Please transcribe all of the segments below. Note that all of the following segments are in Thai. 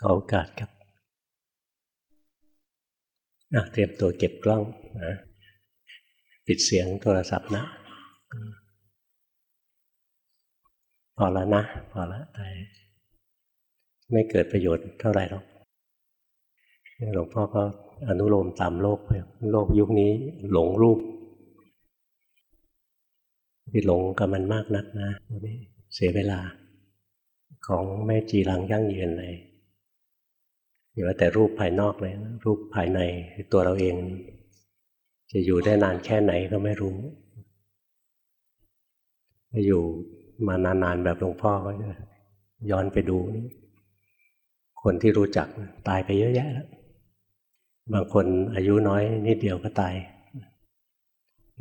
ขอโอกาสครับเตรียมตัวเก็บกล้องนะปิดเสียงโทรศัพท์นะ พอแล้วนะ พอแล้วแต่ไม่เกิดประโยชน์เท่าไหร่หรอกหลวงพ่อก็อนุโลมตามโลกไปโลกยุคนี้หลงรูปที่หลงกับมันมากนักนะนี้เสียเวลา ของแม่จีรังยั่งยืนเลย อยู่แต่รูปภายนอกเลยรูปภายในตัวเราเอง จะอยู่ได้นานแค่ไหนก็ไม่รู้อยู่มานานๆแบบหลวงพ่อก็จะย้อนไปดู คนที่รู้จักตายไปเยอะแยะแล้วบางคนอายุน้อยนิดเดียวก็ตาย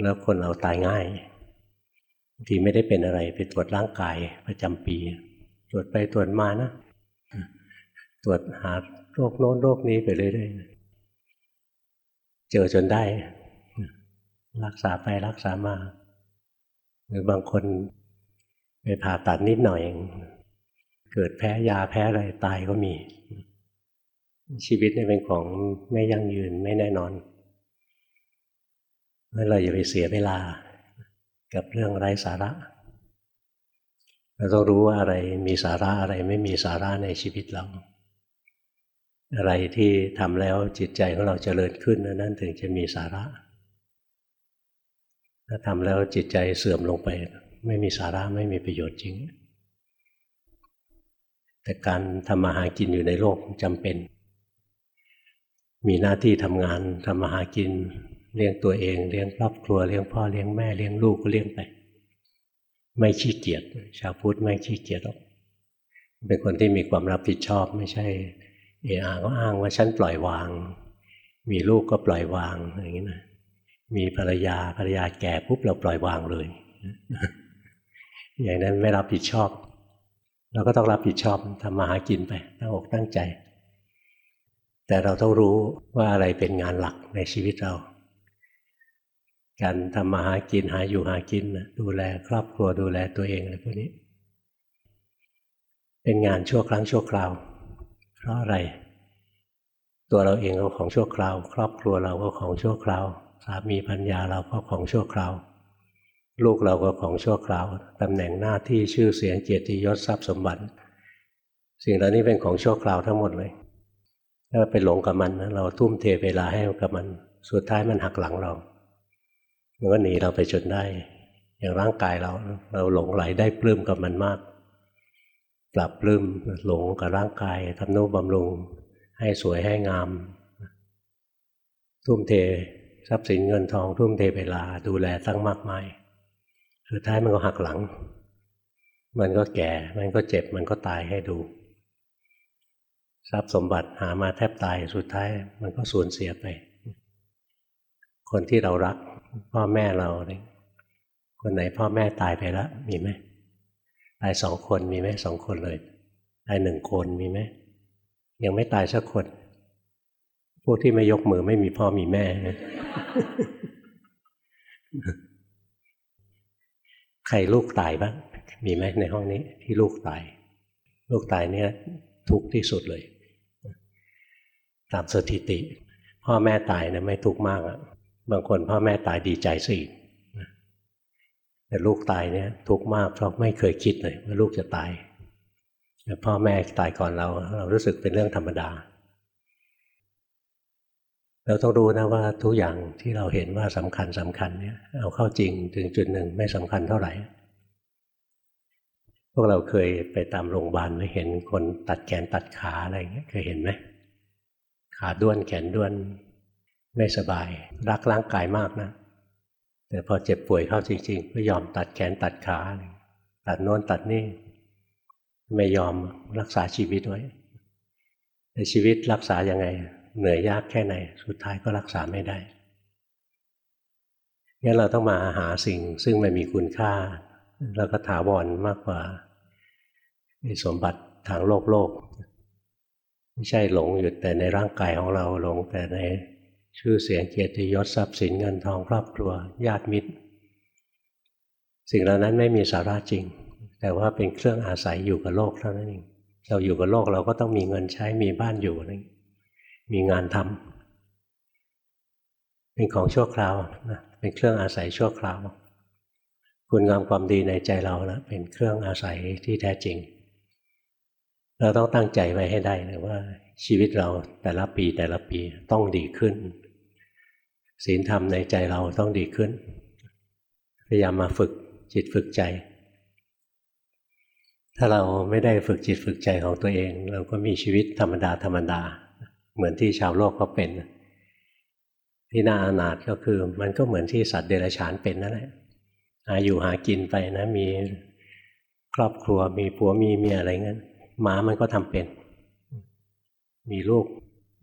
แล้วคนเราตายง่ายทีไม่ได้เป็นอะไรไปตรวจร่างกายประจำปี ตรวจไปตรวจมานะ ตรวจหาโรคโน้นโรคนี้ไปเรื่อยๆเจอจนได้ รักษาไปรักษามา หรือบางคนไปผ่าตัดนิดหน่อยเกิดแพ้ยาแพ้อะไรตายก็มี ชีวิตนี่เป็นของไม่ยั่งยืนไม่แน่นอนนั่นเราอย่าไปเสียเวลากับเรื่องไร้สาระ เราต้องรู้ว่าอะไรมีสาระอะไรไม่มีสาระในชีวิตเรา อะไรที่ทำแล้วจิตใจของเราจเจริญขึ้นนั่นถึงจะมีสาระ ถ้าทำแล้วจิตใจเสื่อมลงไป ไม่มีสาระไม่มีประโยชน์จริง แต่การทำมาหากินอยู่ในโลกจำเป็น มีหน้าที่ทำงานทำมาหากินเลี้ยงตัวเองเลี้ยงครอบครัวเลี้ยงพ่อเลี้ยงแม่เลี้ยงลูกก็เลี้ยงไป ไม่ขี้เกียจชาวพุทธไม่ขี้เกียจหรอกเป็นคนที่มีความรับผิดชอบไม่ใช่ เออาก็อ้างว่าฉันปล่อยวาง มีลูกก็ปล่อยวางอย่างนี้นะมีภรรยาภรรยาแก่ปุ๊บเราปล่อยวางเลย อย่างนั้นไม่รับผิดชอบ เราก็ต้องรับผิดชอบทำมาหากินไปตั้งอกตั้งใจ แต่เราต้องรู้ว่าอะไรเป็นงานหลักในชีวิตเรา การทำมาหากินหาอยู่หากินดูแลครอบครัวดูแลตัวเองอะไรพวกนี้ เป็นงานชั่วครั้งชั่วคราว เพราะอะไร ตัวเราเองก็ของชั่วคราว ครอบครัวเราก็ของชั่วคราวสามีพัญญาเราก็ของชั่วคราว ลูกเราก็ของชั่วคราวตำแหน่งหน้าที่ชื่อเสียงเกียรติยศทรัพย์สมบัติ สิ่งเหล่านี้เป็นของชั่วคราวทั้งหมดเลยถ้าไปหลงกับมันเราทุ่มเทเวลาให้กับมัน สุดท้ายมันหักหลังเรา มันก็หนีเราไปจนได้ อย่างร่างกายเรา เราหลงไหลได้ปลื้มกับมันมาก ปรับลืมหลงกับร่างกายทำนุบำรุง ให้สวยให้งาม ทุ่มเททรัพย์สินเงินทอง ทุ่มเทเวลาดูแลตั้งมากมายสุดท้ายมันก็หักหลัง มันก็แก่ มันก็เจ็บ มันก็ตายให้ดู ทรัพย์สมบัติหามาแทบตายสุดท้าย มันก็สูญเสียไป คนที่เรารัก พ่อแม่เราเลยคนไหนพ่อแม่ตายไปแล้วมีไหม ตายสองคนมีไหมสองคนเลยตายหนึ่งคนมีไหมยังไม่ตายสักคน พวกที่ไม่ยกมือไม่มีพ่อมีแม่ใครลูกตายบ้างมีไหมในห้องนี้ ที่ลูกตาย ลูกตายเนี่ย ทุกข์ที่สุดเลย ตามสถิติ พ่อแม่ตายเนี่ยไม่ทุกข์มากอะบางคนพ่อแม่ตายดีใจสิ แต่ลูกตายเนี่ยทุกข์มากเพราะไม่เคยคิดเลยว่าลูกจะตายแต่พ่อแม่ตายก่อนเรา เรารู้สึกเป็นเรื่องธรรมดา เราต้องรู้นะว่าทุกอย่างที่เราเห็นว่าสำคัญสำคัญเนี่ยเอาเข้าจริงถึงจุดหนึ่งไม่สำคัญเท่าไหร่ พวกเราเคยไปตามโรงพยาบาลเห็นคนตัดแขนตัดขาอะไรเงี้ยเคยเห็นไหมขาด้วนแขนด้วนไม่สบาย รักร่างกายมากนะ แต่พอเจ็บป่วยเข้าจริงๆ ก็ยอมตัดแขนตัดขา ตัดโน้นตัดนี่ไม่ยอมรักษาชีวิตไว้ในชีวิตรักษายังไง เหนื่อยยากแค่ไหน สุดท้ายก็รักษาไม่ได้งั้นเราต้องมาหาสิ่งซึ่งมันมีคุณค่า แล้วก็ถาวรมากกว่าสมบัติทางโลกโลก ไม่ใช่หลงอยู่แต่ในร่างกายของเราหลงแต่ใน ชื่อเสียงเกียรติยศทรัพย์สินเงินทองครอบครัว ญาติมิตร สิ่งเหล่านั้นไม่มีสาระจริง แต่ว่าเป็นเครื่องอาศัยอยู่กับโลกเท่านั้นเองเราอยู่กับโลกเราก็ต้องมีเงินใช้มีบ้านอยู่มีงานทำเป็นของชั่วคราวนะเป็นเครื่องอาศัยชั่วคราว คุณงามความดีในใจเรานะเป็นเครื่องอาศัยที่แท้จริง เราต้องตั้งใจไว้ให้ได้นะว่าชีวิตเราแต่ละปีแต่ละปีต้องดีขึ้น ศีลธรรมในใจเราต้องดีขึ้น พยายามมาฝึกจิตฝึกใจ ถ้าเราไม่ได้ฝึกจิตฝึกใจของตัวเอง เราก็มีชีวิตธรรมดาธรรมดา เหมือนที่ชาวโลกเขาเป็น ที่น่าอนาถก็คือ มันก็เหมือนที่สัตว์เดรัจฉานเป็นนั่นแหละหาอยู่หากินไปนะมีครอบครัวมีผัวมีเมียอะไรเงี้ยหมามันก็ทำเป็น มีลูก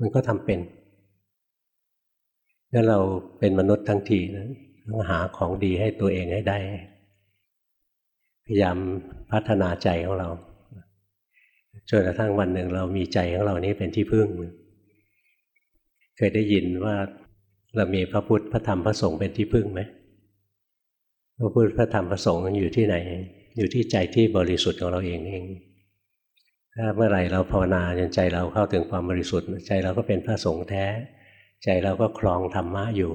มันก็ทำเป็น ถ้าเราเป็นมนุษย์ทั้งทีนะต้องหาของดีให้ตัวเองให้ได้ พยายามพัฒนาใจของเราจนกระทั่งวันหนึ่งเรามีใจของเรานี้เป็นที่พึ่ง เคยได้ยินว่าเรามีพระพุทธพระธรรมพระสงฆ์เป็นที่พึ่งไหมพระพุทธพระธรรมพระสงฆ์อยู่ที่ไหน อยู่ที่ใจที่บริสุทธิ์ของเราเองเอง ถ้าเมื่อไหร่เราภาวนาจนใจเราเข้าถึงความบริสุทธิ์ ใจเราก็เป็นพระสงฆ์แท้ ใจเราก็คลองธรรมะอยู่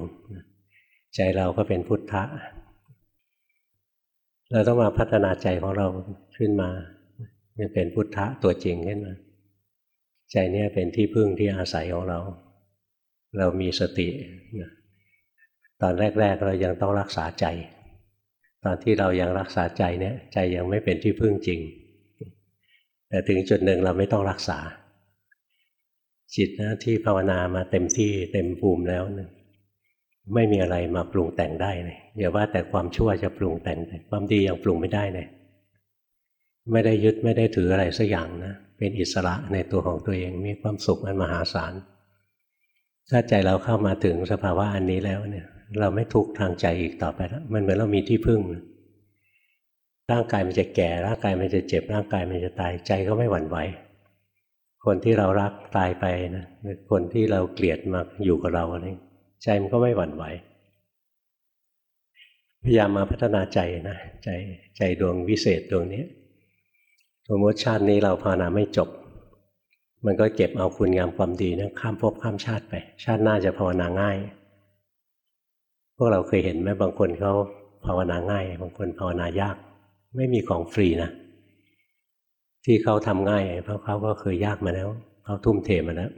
ใจเราก็เป็นพุทธะ เราต้องมาพัฒนาใจของเราขึ้นมาเป็นพุทธะตัวจริงขึ้นมา ใจนี้เป็นที่พึ่งที่อาศัยของเรา เรามีสติ ตอนแรก ๆ เรายังต้องรักษาใจ ตอนที่เรายังรักษาใจเนี่ยใจยังไม่เป็นที่พึ่งจริง แต่ถึงจุดหนึ่งเราไม่ต้องรักษา จิตนะที่ภาวนามาเต็มที่เต็มภูมิแล้วนะไม่มีอะไรมาปรุงแต่งได้เลยอย่าว่าแต่ความชั่วจะปรุงแต่งความดียังปรุงไม่ได้เลยไม่ได้ยึดไม่ได้ถืออะไรสักอย่างนะเป็นอิสระในตัวของตัวเองมีความสุขอันมหาศาลถ้าใจเราเข้ามาถึงสภาวะอันนี้แล้วเนี่ย เราไม่ทุกข์ทางใจอีกต่อไปแล้วมันเหมือนเรามีที่พึ่ง ร่างกายมันจะแก่ร่างกายมันจะเจ็บร่างกายมันจะตายใจก็ไม่หวั่นไหว คนที่เรารักตายไปนะคนที่เราเกลียดมาอยู่กับเราอะไรใจมันก็ไม่หวั่นไหวพยายามมาพัฒนาใจนะใจใจดวงวิเศษดวงนี้สมมติชาตินี้เราภาวนาไม่จบ มันก็เก็บเอาคุณงามความดีนะข้ามภพข้ามชาติไป ชาติหน้าจะภาวนาง่าย พวกเราเคยเห็นไหมบางคนเขาภาวนาง่าย บางคนภาวนายาก ไม่มีของฟรีนะ ที่เขาทำง่ายเพราะเขาก็เคยยากมาแล้วเขาทุ่มเทมาแล้ว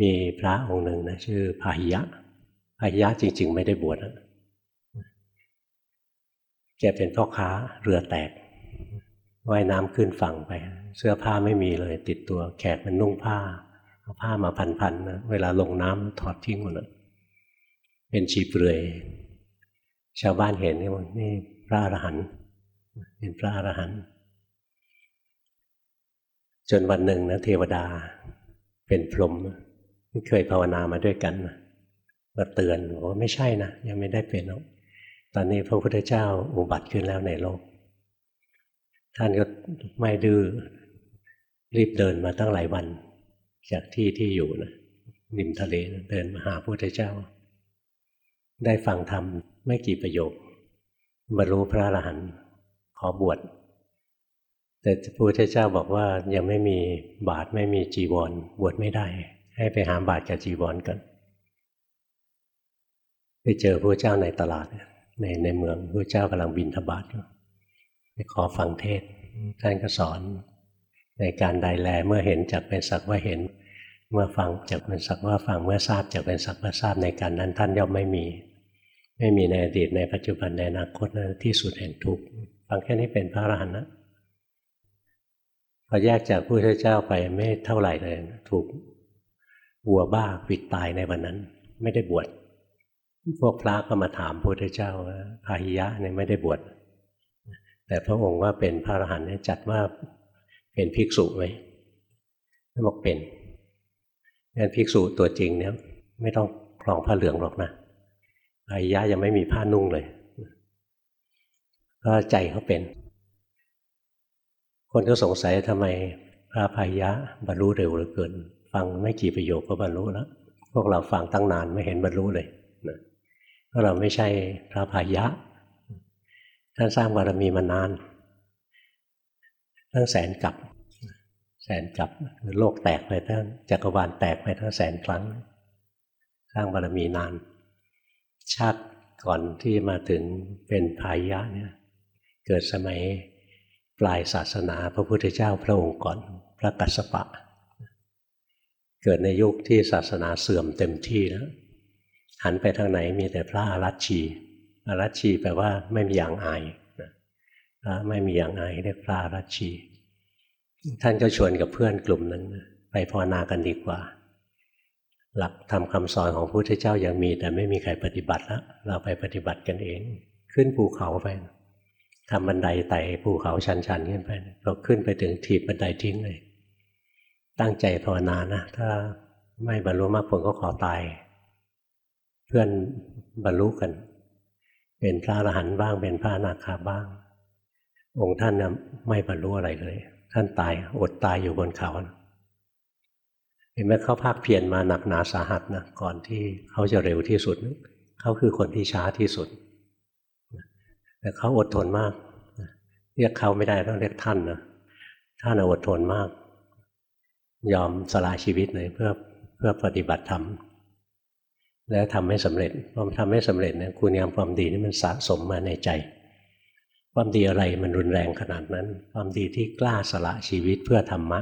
มีพระองค์หนึ่งนะชื่อพาหิยะพาหิยะจริง ๆ ไม่ได้บวชนะแกเป็นพ่อค้าเรือแตกว่ายน้ำขึ้นฝั่งไป เสื้อผ้าไม่มีเลย ติดตัวแขกมันนุ่งผ้าเอาผ้ามาพันๆนะเวลาลงน้ำถอดทิ้งหมดเลยเป็นชีเปลือยชาวบ้านเห็นนี่มันนี่พระอรหันต์เป็นพระอรหันต์ จนวันหนึ่งนะเทวดา เป็นพรหมเคยภาวนามาด้วยกันมาเตือนว่าไม่ใช่นะยังไม่ได้เป็นหรอกตอนนี้พระพุทธเจ้าอุบัติขึ้นแล้วในโลก ท่านก็ไม่ดื้อรีบเดินมาตั้งหลายวัน จากที่ที่อยู่นะริมทะเลเดินมาหาพระพุทธเจ้า ได้ฟังธรรมไม่กี่ประโยคบรรลุพระอรหันต์ขอบวช แต่พระพุทธเจ้าบอกว่ายังไม่มีบาทไม่มีจีวรบวชไม่ได้ ให้ไปหาบาทกับจีวรกันไปเจอพระเจ้าในตลาดในในเมืองพระเจ้ากำลังบินทบาทไปขอฟังเทศท่านก็สอน ในการใดแลเมื่อเห็นจักเป็นสักว่าเห็น เมื่อฟังจักเป็นสักว่าฟังเมื่อทราบจักเป็นสักว่าทราบในการนั้นท่านย่อมไม่มี ไม่มีในอดีตในปัจจุบันในอนาคตที่สุดแห่งทุกข์ฟังแค่นี้เป็นพระอรหันต์นะ พอแยกจากพระพุทธเจ้าไปไม่เท่าไหร่เลย ถูกวัวบ้าปิดตายในวันนั้น ไม่ได้บวชพวกพระก็มาถามพระพุทธเจ้าว่าพาหิยะเนี่ยไม่ได้บวชแต่พระองค์ว่าเป็นพระอรหันต์เนี่ยจัดว่าเป็นภิกษุไหมท่านบอกเป็นงั้นภิกษุตัวจริงเนี่ย ไม่ต้องคลองผ้าเหลืองหรอกนะพาหิยะยังไม่มีผ้านุ่งเลย ก็ใจเขาเป็น คนก็สงสัยทำไมพระพายะบรรลุเร็วเหลือเกิน ฟังไม่กี่ประโยคก็บรรลุแล้ว พวกเราฟังตั้งนานไม่เห็นบรรลุเลยนะเพราะเราไม่ใช่พระพายะ ท่านสร้างบารมีมานานทตั้งแสนกับแสนกับโลกแตกไปทั้งจักรวาลแตกไปทั้งแสนครั้ง สร้างบารมีนาน ชาติก่อนที่มาถึงเป็นพายะเนี่ย เกิดสมัย ปลายศาสนาพระพุทธเจ้าพระองค์ก่อนพระกัสสปะ เกิดในยุคที่ศาสนาเสื่อมเต็มที่แล้วหันไปทางไหนมีแต่พระอารัชชีอารัชชีแปลว่าไม่มีอย่างอายพระไม่มีอย่างอายเรียกพระอารัชชี ท่านก็ชวนกับเพื่อนกลุ่มนั้นไปภาวนากันดีกว่า หลักทำคำสอนของพระพุทธเจ้ายังมี แต่ไม่มีใครปฏิบัติแล้วเราไปปฏิบัติกันเอง ขึ้นภูเขาไป ทำบันไดไต่ภูเขาชันๆขึ้นไปเราขึ้นไปถึงถีบบันไดทิ้งเลย ตั้งใจภาวนานะ ถ้าไม่บรรลุมรรคผลก็ขอตาย เพื่อนบรรลุกัน เป็นพระอรหันต์บ้าง เป็นพระอนาคาบ้าง องค์ท่านนะไม่บรรลุอะไรเลย ท่านตายอดตายอยู่บนเขาเห็นไหมเขาภาคเพียรมาหนักหนาสาหัสนะก่อนที่เขาจะเร็วที่สุด เขาคือคนที่ช้าที่สุด แต่เขาอดทนมาก เรียกเขาไม่ได้ต้องเรียกท่านนะท่านอดทนมาก ยอมสละชีวิตเลยเพื่อเพื่อปฏิบัติธรรมแล้วทำให้สำเร็จพอทำให้สำเร็จเนี่ยคุณงามความดีนี่มันสะสมมาในใจ ความดีอะไรมันรุนแรงขนาดนั้น ความดีที่กล้าสละชีวิตเพื่อธรรมะ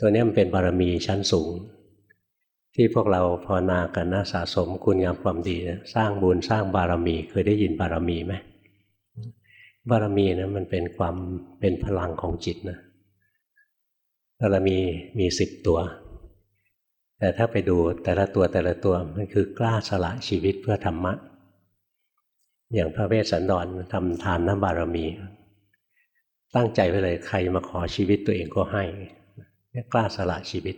ตัวนี้มันเป็นบารมีชั้นสูง ที่พวกเราภาวนากันนะสะสมคุณงามความดีสร้างบุญสร้างบารมีเคยได้ยินบารมีไหม บารมีนะมันเป็นความเป็นพลังของจิตนะบารมีมีสิบตัว แต่ถ้าไปดูแต่ละตัวแต่ละตัวมันคือกล้าสละชีวิตเพื่อธรรมะ อย่างพระเวสสันดรทำทานน้ำบารมี ตั้งใจไว้เลยใครมาขอชีวิตตัวเองก็ให้กล้าสละชีวิต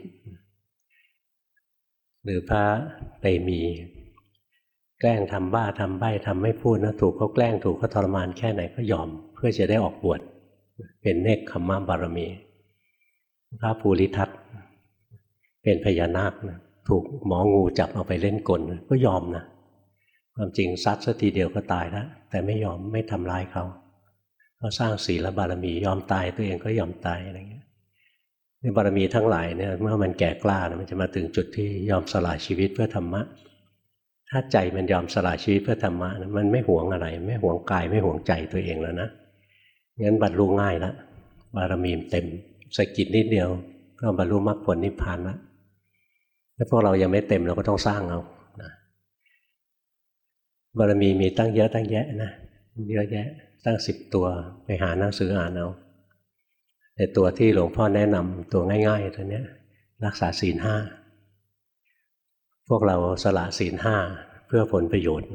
หรือพระไปมี แกล้งทำบ้าทำใบ้ทำไม่พูดนะถูกเขาแกล้งถูกเขาทรมานแค่ไหนก็ยอม เพื่อจะได้ออกบวชเป็นเนคขมมบารมี พระภูริทัตเป็นพญานาคนะถูกหมองูจับเอาไปเล่นกลก็ยอมนะความจริงซัดสักทีเดียวก็ตายแล้วแต่ไม่ยอมไม่ทำร้ายเขาเขาสร้างศีลบารมียอมตายตัวเองก็ยอมตายอะไรเงี้ยในบารมีทั้งหลายเนี่ยเมื่อมันแก่กล้านะมันจะมาถึงจุดที่ยอมสละชีวิตเพื่อธรรมะ ถ้าใจมันยอมสละชีวิตเพื่อธรรมะมันไม่หวงอะไร ไม่หวงกายไม่หวงใจตัวเองแล้วนะงั้นบรรลุง่ายละบารมีเต็มสกิดนิดเดียว ก็บรรลุมรรคผลนิพพานละถ้าพวกเรายังไม่เต็มเราก็ต้องสร้างเอานะบารมีมีตั้งเยอะตั้งแยะนะเยอะแยะ ตั้งสิบตัวไปหาหนังสืออ่านเอาแต่ตัวที่หลวงพ่อแนะนำตัวง่ายๆตัวนี้รักษาศีลห้า พวกเราสละศีลห้าเพื่อผลประโยชน์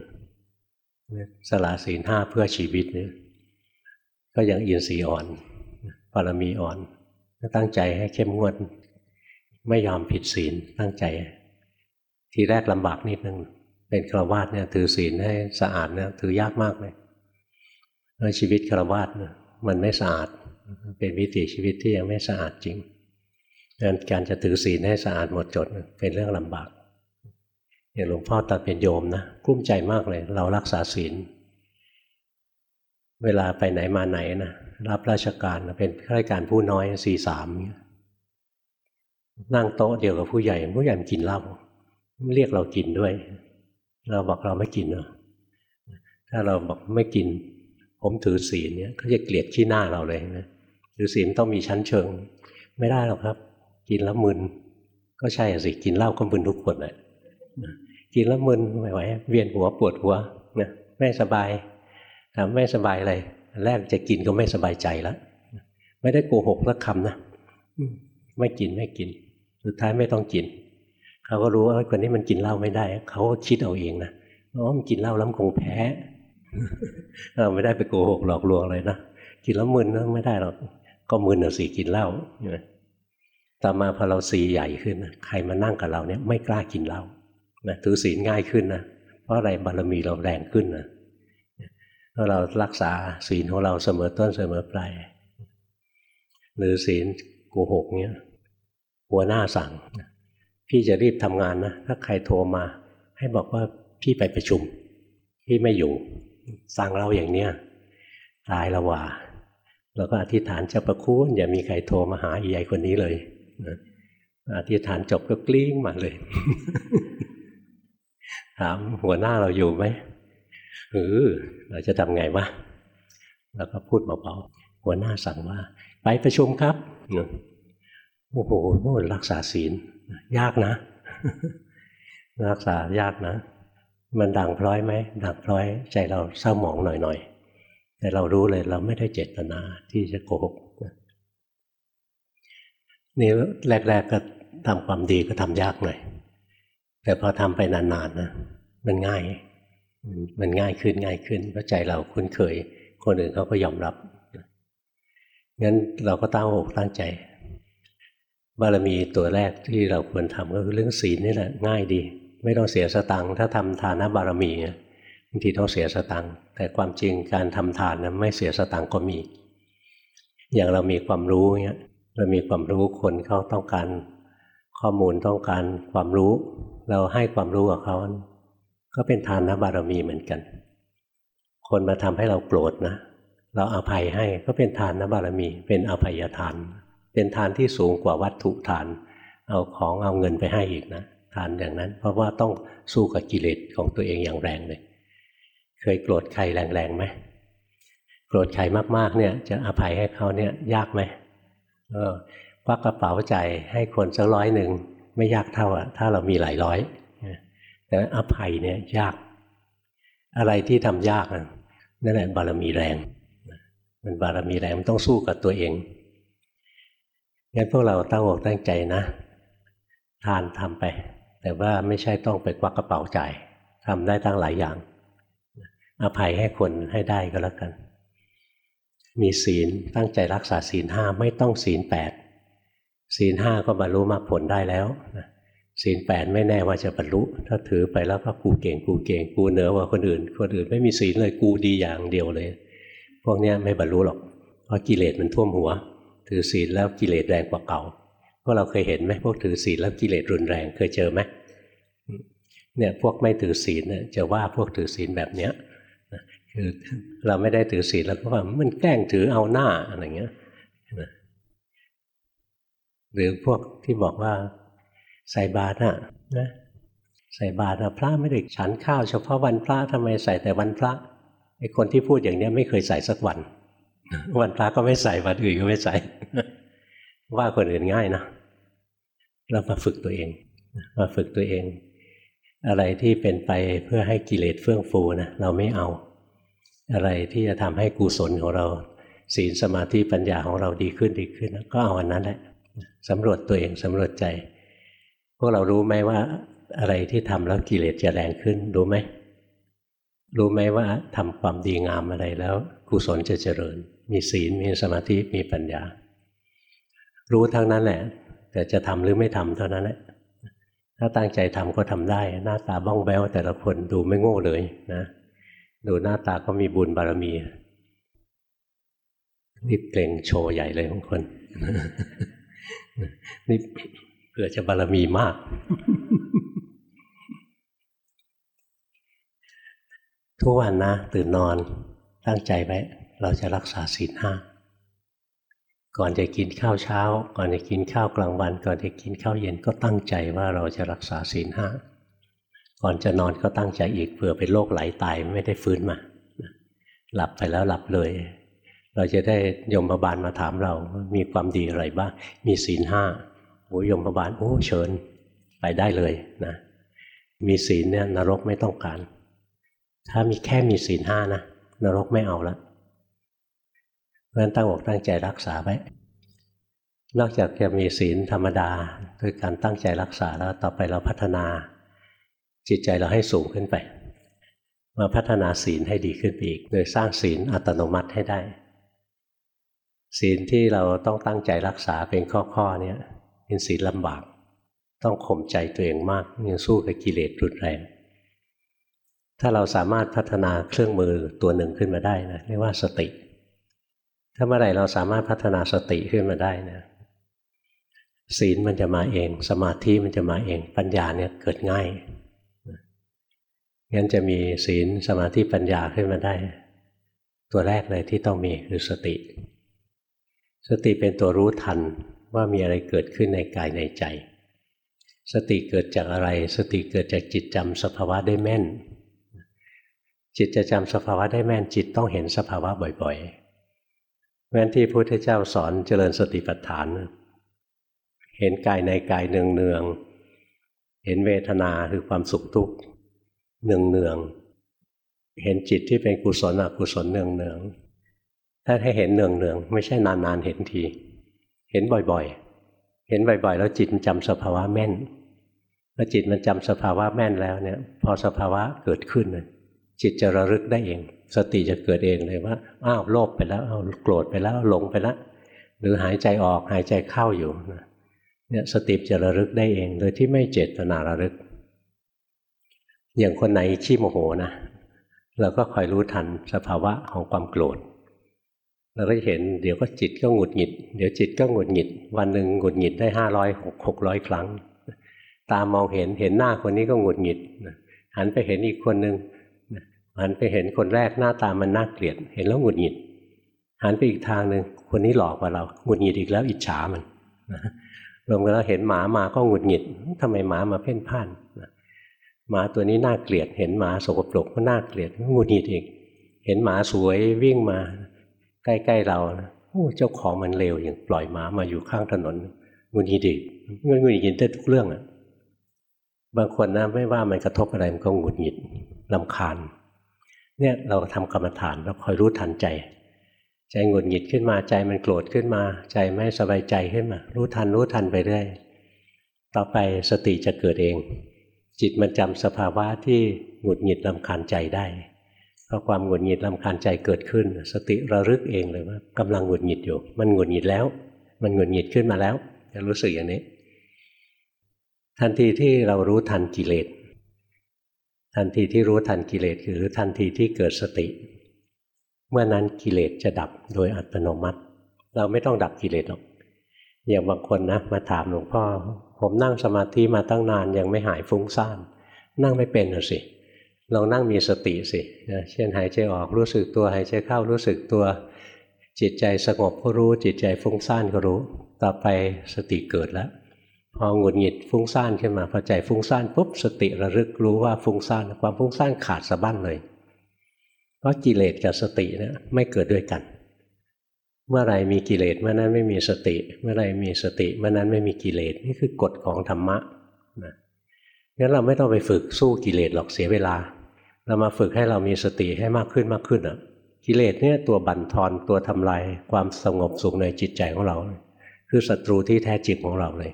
สละศีลห้าเพื่อชีวิตเนี่ยก็ยังอินทรีย์อ่อนปรมีอ่อนตั้งใจให้เข้มงวด ไม่ยอมผิดศีลตั้งใจ ทีแรกลำบากนิดนึงเป็นฆราวาสเนี่ยถือศีลให้สะอาดเนี่ยถือยากมากเลยเพราะชีวิตฆราวาสมันไม่สะอาด เป็นวิถีชีวิตที่ยังไม่สะอาดจริงดังนั้นการจะถือศีลให้สะอาดหมดจดเป็นเรื่องลำบาก อย่างหลวงพ่อตอนเป็นโยมนะกลุ้มใจมากเลย เรารักษาศีล เวลาไปไหนมาไหนนะรับราชการเป็นข้าราชการผู้น้อยสี่สามนั่งโต๊ะเดียวกับผู้ใหญ่ ผู้ใหญ่กินเหล้าเรียกเรากินด้วย เราบอกเราไม่กินเนาะถ้าเราบอกไม่กิน ผมถือศีลเนี่ยเขาจะเกลียดขี้หน้าเราเลยนะถือศีลต้องมีชั้นเชิง ไม่ได้หรอกครับ กินแล้วมึนก็ใช่สิกินเหล้าก็มึนทุกคนเลย กินแล้วมึนไม่ไหวเวียนหัวปวดหัวนะไม่สบายถามไม่สบายอะไรแรกจะกินก็ไม่สบายใจแล้วไม่ได้โกหกสักคำนะไม่กินไม่กิน สุดท้ายไม่ต้องกิน เขาก็รู้ว่าคนนี้มันกินเหล้าไม่ได้ เขาก็คิดเอาเองนะว่ามันกินเหล้าแล้วคงแพ้เราไม่ได้ไปโกหกหลอกลวงเลยนะกินแล้วมึนนะไม่ได้หรอกก็มึนเอาสิกินเหล้าต่อมาพอเราสีใหญ่ขึ้น ใครมานั่งกับเราเนี่ยไม่กล้ากินเหล้า นะถือศีลง่ายขึ้นนะเพราะอะไรบารมีเราแรงขึ้นนะถ้าเรารักษาศีลของเราเสมอต้นเสมอปลายหรือศีลโกหกเนี้ยหัวหน้าสั่ง พี่จะรีบทำงานนะ ถ้าใครโทรมา ให้บอกว่าพี่ไปประชุม พี่ไม่อยู่ สั่งเราอย่างเนี้ยตายละว่าเราก็อธิษฐานเจะประคุณอย่ามีใครโทรมาหาอีใหญ่คนนี้เลยอธิษฐานจบก็กลิ้งมาเลย ถามหัวหน้าเราอยู่ไหมเออเราจะทำไงวะเราก็พูดเบาๆหัวหน้าสั่งว่า ไปประชุมครับโอ้โหรักษาศีล ยากนะ รักษายากนะ มันดังพร้อยไหมดังพร้อย ใจเราเศร้าหมองหน่อยๆ แต่เรารู้เลยเราไม่ได้เจตนาที่จะโกหกนี่แรกๆก็ทำความดีก็ทำยากหน่อย แต่พอทำไปนานๆนะมันง่าย มันง่ายขึ้นง่ายขึ้นเพราะใจเราคุ้นเคย คนอื่นเขาก็ยอมรับงั้นเราก็ตั้งอกตั้งใจ บารมีตัวแรกที่เราควรทำก็คือเรื่องศีลนี่แหละง่ายดี ไม่ต้องเสียสตังค์ถ้าทำทานบารมีบางทีต้องเสียสตังค์แต่ความจริงการทำทานนะไม่เสียสตังค์ก็มี อย่างเรามีความรู้เงี้ยเรามีความรู้คนเขาต้องการข้อมูลต้องการความรู้ เราให้ความรู้กับเขาก็เป็นทานนบารมีเหมือนกัน คนมาทำให้เราโกรธนะ เราอาภัยให้ก็เป็นทานนบารมี เป็นอภัยทาน เป็นทานที่สูงกว่าวัตถุทาน เอาของเอาเงินไปให้อีกนะ ทานอย่างนั้น เพราะว่าต้องสู้กับกิเลสของตัวเองอย่างแรงเลย เคยโกรธใครแรงๆไหมโกรธใครมากๆเนี่ย จะอภัยให้เขาเนี่ยยากไหมเออควักกระเป๋าใจให้คนสักร้อยหนึ่ง ไม่ยากเท่าอะถ้าเรามีหลายร้อยแต่อภัยเนี่ยยาก อะไรที่ทำยากนั่นแหละบารมีแรง มันบารมีแรงมันต้องสู้กับตัวเองงั้นพวกเราตั้งอกตั้งใจนะ ทานทำไป แต่ว่าไม่ใช่ต้องไปควักกระเป๋าจ่ายทำได้ตั้งหลายอย่าง อภัยให้คนให้ได้ก็แล้วกัน มีศีลตั้งใจรักษาศีลห้าไม่ต้องศีลแปด ศีลห้าก็บรรลุมรรคผลได้แล้วศีลแปดไม่แน่ว่าจะบรรลุ ถ้าถือไปแล้วก็กูเก่งกูเก่งกูเหนือกว่าคนอื่น คนอื่นไม่มีศีลเลยกูดีอย่างเดียวเลย พวกนี้ไม่บรรลุหรอก เพราะกิเลสมันท่วมหัว ถือศีลแล้วกิเลสแรงกว่าเก่าพวกเราเคยเห็นไหมพวกถือศีลแล้วกิเลสรุนแรงเคยเจอไหมเนี่ยพวกไม่ถือศีลเนี่ยจะว่าพวกถือศีลแบบเนี้ยคือเราไม่ได้ถือศีลแล้วก็ว่ามันแกล้งถือเอาหน้าอะไรเงี้ย หรือพวกที่บอกว่าใส่บาตรอะนะใส่บาตรพระไม่ได้ฉันข้าวเฉพาะวันพระทำไมใส่แต่วันพระไอ้คนที่พูดอย่างนี้ไม่เคยใส่สักวัน วันพระก็ไม่ใส่วันอื่นก็ไม่ใส่ ว่าคนอื่นง่ายนะเรามาฝึกตัวเอง มาฝึกตัวเอง อะไรที่เป็นไปเพื่อให้กิเลสเฟื่องฟูนะเราไม่เอา อะไรที่จะทำให้กุศลของเรา ศีลสมาธิปัญญาของเราดีขึ้นดีขึ้น ก็เอาอันนั้นแหละ สำรวจตัวเองสำรวจใจ พวกเรารู้ไหมว่า อะไรที่ทำแล้วกิเลสจะแรงขึ้น รู้ไหม รู้ไหมว่าทำความดีงามอะไรแล้วกุศลจะเจริญ มีศีลมีสมาธิมีปัญญา รู้ทั้งนั้นแหละ แต่จะทำหรือไม่ทำเท่านั้นแหละถ้าตั้งใจทำก็ทำได้ หน้าตาบ้องแบ้วแต่ละคนดูไม่โง่เลยนะ ดูหน้าตาก็มีบุญบารมีรีบเกรงโชว์ใหญ่เลยบางคน นี่เผื่อจะบารมีมาก ทุกวันนะ ตื่นนอนตั้งใจไว้ เราจะรักษาศีลห้าก่อนจะกินข้าวเช้า ก่อนจะกินข้าวกลางวัน ก่อนจะกินข้าวเย็นก็ตั้งใจว่าเราจะรักษาศีลห้าก่อนจะนอนก็ตั้งใจอีกเผื่อเป็นโรคไหลตายไม่ได้ฟื้นมา หลับไปแล้วหลับเลย เราจะได้ยมบาลมาถามเรา มีความดีอะไรบ้าง มีศีลห้าโอ้ยมบาลโอ้เชิญไปได้เลยนะ มีศีลเนี่ยนรกไม่ต้องการ ถ้ามีแค่มีศีลห้านะนรกไม่เอาละเพราะฉะนั้นตั้งอกตั้งใจรักษาไว้ นอกจากจะมีศีลธรรมดาโดยการตั้งใจรักษาแล้วต่อไปเราพัฒนา จิตใจเราให้สูงขึ้นไป มาพัฒนาศีลให้ดีขึ้นไปอีก โดยสร้างศีลอัตโนมัติให้ได้ ศีลที่เราต้องตั้งใจรักษาเป็นข้อๆเนี่ยเป็นศีลลำบาก ต้องข่มใจตัวเองมากยังสู้กับกิเลสรุนแรงถ้าเราสามารถพัฒนาเครื่องมือตัวหนึ่งขึ้นมาได้นะเรียกว่าสติ ถ้าเมื่อไหร่เราสามารถพัฒนาสติขึ้นมาได้นะศีลมันจะมาเอง สมาธิมันจะมาเอง ปัญญาเนี่ยเกิดง่ายงั้นจะมีศีลสมาธิปัญญาขึ้นมาได้ ตัวแรกเลยที่ต้องมีคือสติ สติเป็นตัวรู้ทันว่ามีอะไรเกิดขึ้นในกายในใจ สติเกิดจากอะไร สติเกิดจากจิตจำสภาวะได้แม่น จิตจะจำสภาวะได้แม่น จิตต้องเห็นสภาวะบ่อยๆแม้นที่พระพุทธเจ้าสอนเจริญสติปัฏฐาน เห็นกายในกายเนืองๆเห็นเวทนาคือความสุขทุกข์เนืองๆเห็นจิตที่เป็นกุศลอกุศลเนืองๆ ถ้าให้เห็นเนืองๆไม่ใช่นานๆเห็นที เห็นบ่อยๆ เห็นบ่อยๆ แล้วจิตมันจำสภาวะแม่นพอจิตมันจำสภาวะแม่นแล้วเนี่ย พอสภาวะเกิดขึ้นจิตจะระลึกได้เอง สติจะเกิดเองเลยว่าอ้าวโลภไปแล้วเอาโกรธไปแล้วหลงไปแล้วหรือหายใจออกหายใจเข้าอยู่เนี่ยสติจะระลึกได้เอง โดยที่ไม่เจตนาระลึก อย่างคนไหนขี้โมโหนะเราก็คอยรู้ทันสภาวะของความโกรธ เราก็จะเห็นเดี๋ยวก็จิตก็หงุดหงิด เดี๋ยวจิตก็หงุดหงิด วันหนึ่งหงุดหงิดได้ห้าร้อยหกร้อยครั้ง ตามองเห็นเห็นหน้าคนนี้ก็หงุดหงิดหันไปเห็นอีกคนหนึ่งหันไปเห็นคนแรกหน้าตามันน่าเกลียด เห็นแล้วหงุดหงิดหันไปอีกทางหนึ่งคนนี้หลอกกว่าเราหงุดหงิดอีกแล้วอิจฉามันรวมกันแล้วเห็นหมามาก็หงุดหงิดทำไมหมามาเพ่นพ่านหมาตัวนี้น่าเกลียด เห็นหมาสกปรกก็น่าเกลียดหงุดหงิดอีก เห็นหมาสวยวิ่งมา ใกล้ๆเราโอ้เจ้าของมันเลวอย่างปล่อยหมามาอยู่ข้างถนนงุนหิดอีกงุนหิดได้ทุกเรื่องอะบางคนนะไม่ว่ามันกระทบอะไรมันก็หงุดหงิดลำคาญ เนี่ยเราทำกรรมฐานเราคอยรู้ทันใจ ใจหงุดหงิดขึ้นมาใจมันโกรธขึ้นมา ใจไม่สบายใจขึ้นมา รู้ทันรู้ทันไปเรื่อยต่อไปสติจะเกิดเอง จิตมันจำสภาวะที่หงุดหงิดลำคาญใจได้ พอความหงุดหงิดลำคาญใจเกิดขึ้น สติระลึกเองเลยว่ากำลังหงุดหงิดอยู่ มันหงุดหงิดแล้ว มันหงุดหงิดขึ้นมาแล้วจะรู้สึกอย่างนี้ ทันทีที่เรารู้ทันกิเลสทันทีที่รู้ทันกิเลสคือทันทีที่เกิดสติ เมื่อนั้นกิเลสจะดับโดยอัตโนมัติ เราไม่ต้องดับกิเลสหรอกอย่างบางคนนะมาถามหลวงพ่อ ผมนั่งสมาธิมาตั้งนานยังไม่หายฟุ้งซ่านนั่งไม่เป็นหรอสิ ลองนั่งมีสติสิเช่นหายใจออกรู้สึกตัวหายใจเข้ารู้สึกตัว จิตใจสงบก็รู้ จิตใจฟุ้งซ่านก็รู้ ต่อไปสติเกิดแล้วพอหงุดหงิดฟุ้งซ่านขึ้นมาพอใจฟุ้งซ่านปุ๊บสติระลึกรู้ว่าฟุ้งซ่านความฟุ้งซ่านขาดสะบั้นเลย เพราะกิเลสกับสตินะไม่เกิดด้วยกัน เมื่อไรมีกิเลสเมื่อนั้นไม่มีสติ เมื่อไรมีสติเมื่อนั้นไม่มีกิเลสนี่คือกฎของธรรมะนะงั้นเราไม่ต้องไปฝึกสู้กิเลสหรอกเสียเวลา เรามาฝึกให้เรามีสติให้มากขึ้นมากขึ้นอะ กิเลสเนี่ยตัวบั่นทอนตัวทำลายความสงบสุขในจิตใจของเรา คือศัตรูที่แท้จริงของเราเลย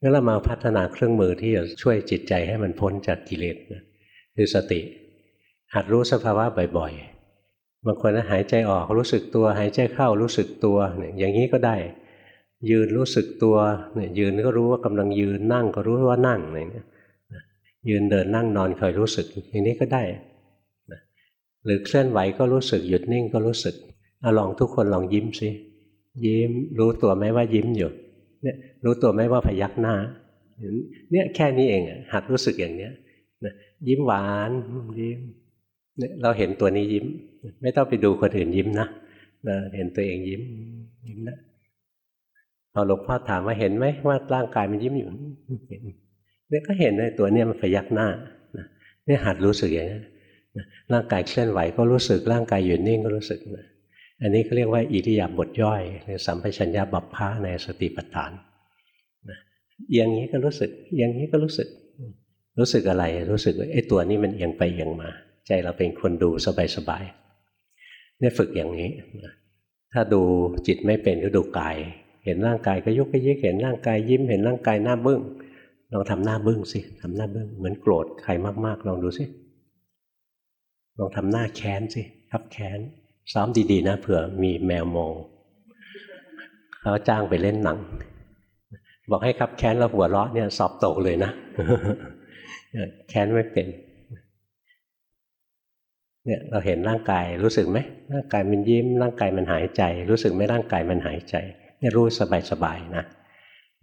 งั้นเรามาพัฒนาเครื่องมือที่จะช่วยจิตใจให้มันพ้นจากกิเลสคือสติ หัดรู้สภาวะบ่อยๆบางคนนะหายใจออกรู้สึกตัว หายใจเข้ารู้สึกตัวเนี่ยอย่างนี้ก็ได้ ยืนรู้สึกตัวเนี่ยยืนก็รู้ว่ากำลังยืนนั่งก็รู้ว่านั่งอะไรเนี่ย ยืนเดินนั่งนอนคอยรู้สึก อย่างนี้ก็ได้หรือเคลื่อนไหวก็รู้สึกหยุดนิ่งก็รู้สึกอลองทุกคนลองยิ้มสิยิ้มรู้ตัวไหมว่ายิ้มอยู่เนี่ยรู้ตัวไหมว่าพยักหน้าเนี่ยแค่นี้เองหัดรู้สึกอย่างเนี้ยยิ้มหวานยิ้มเนี่ยเราเห็นตัวนี้ยิ้ม ไม่ต้องไปดูคนอื่นยิ้มนะเห็นตัวเองยิ้มยิ้มนะพอหลวงพ่อถามว่าเห็นไหมว่าร่างกายมันยิ้มอยู่เห็น เนี่ยก็เห็นในตัวเนี่ยมันพยักหน้าเนี่ยหัดรู้สึกอย่างนี้ร่างกายเคลื่อนไหวก็รู้สึกร่างกายหยุดนิ่งก็รู้สึกนะอันนี้เขาเรียกว่าอิริยาบถย่อยหรือสัมปชัญญะบัพพะในสติปัฏฐานเอียงนี้ก็รู้สึกเอียงนี้ก็รู้สึก รู้สึกอะไร รู้สึกไอ้ตัวนี้มันเอียงไปเอียงมา ใจเราเป็นคนดูสบายๆเนี่ยฝึกอย่างนี้ ถ้าดูจิตไม่เป็นก็ดูกาย เห็นร่างกายก็ยุกก็ยิกเห็นร่างกายยิ้ม เห็นร่างกายหน้าบึ้ง ลองทำหน้าบึ้งสิทำหน้าบึ้งเหมือนโกรธใครมาก ๆ ลองดูสิลองทำหน้าแค้นสิครับแค้นซ้อมดีๆนะเผื่อมีแมวมองเขาจ้างไปเล่นหนัง บอกให้ครับแค้นแล้วหัวเราะเนี่ยสอบตกเลยนะแค้นไม่เป็นเนี่ยเราเห็นร่างกายรู้สึกไหมร่างกายมันยิ้มร่างกายมันหายใจ รู้สึกไหมร่างกายมันหายใจเนี่ยรู้สบายๆนะ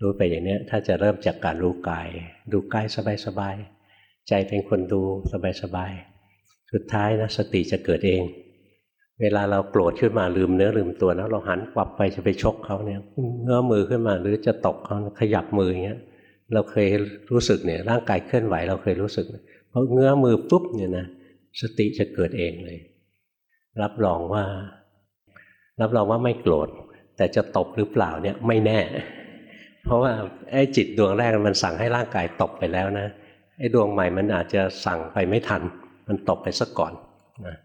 รู้ไปอย่างนี้ถ้าจะเริ่มจากการรู้กาย ดูกายสบายๆใจเป็นคนดูสบายๆสุดท้ายนะสติจะเกิดเอง เวลาเราโกรธขึ้นมาลืมเนื้อลืมตัวแล้วเราหันกลับไปจะไปชกเขาเนี่ยเงื้อมือขึ้นมาหรือจะตกเขาขยับมืออย่างเงี้ยเราเคยรู้สึกเนี่ยร่างกายเคลื่อนไหวเราเคยรู้สึกเพราะเงื้อมือปุ๊บเนี่ยนะสติจะเกิดเองเลย รับรองว่า รับรองว่าไม่โกรธแต่จะตบหรือเปล่าเนี่ยไม่แน่ เพราะว่าไอ้จิตดวงแรกมันสั่งให้ร่างกายตบไปแล้วนะไอ้ดวงใหม่มันอาจจะสั่งไปไม่ทัน มันตบไปซะก่อนนะ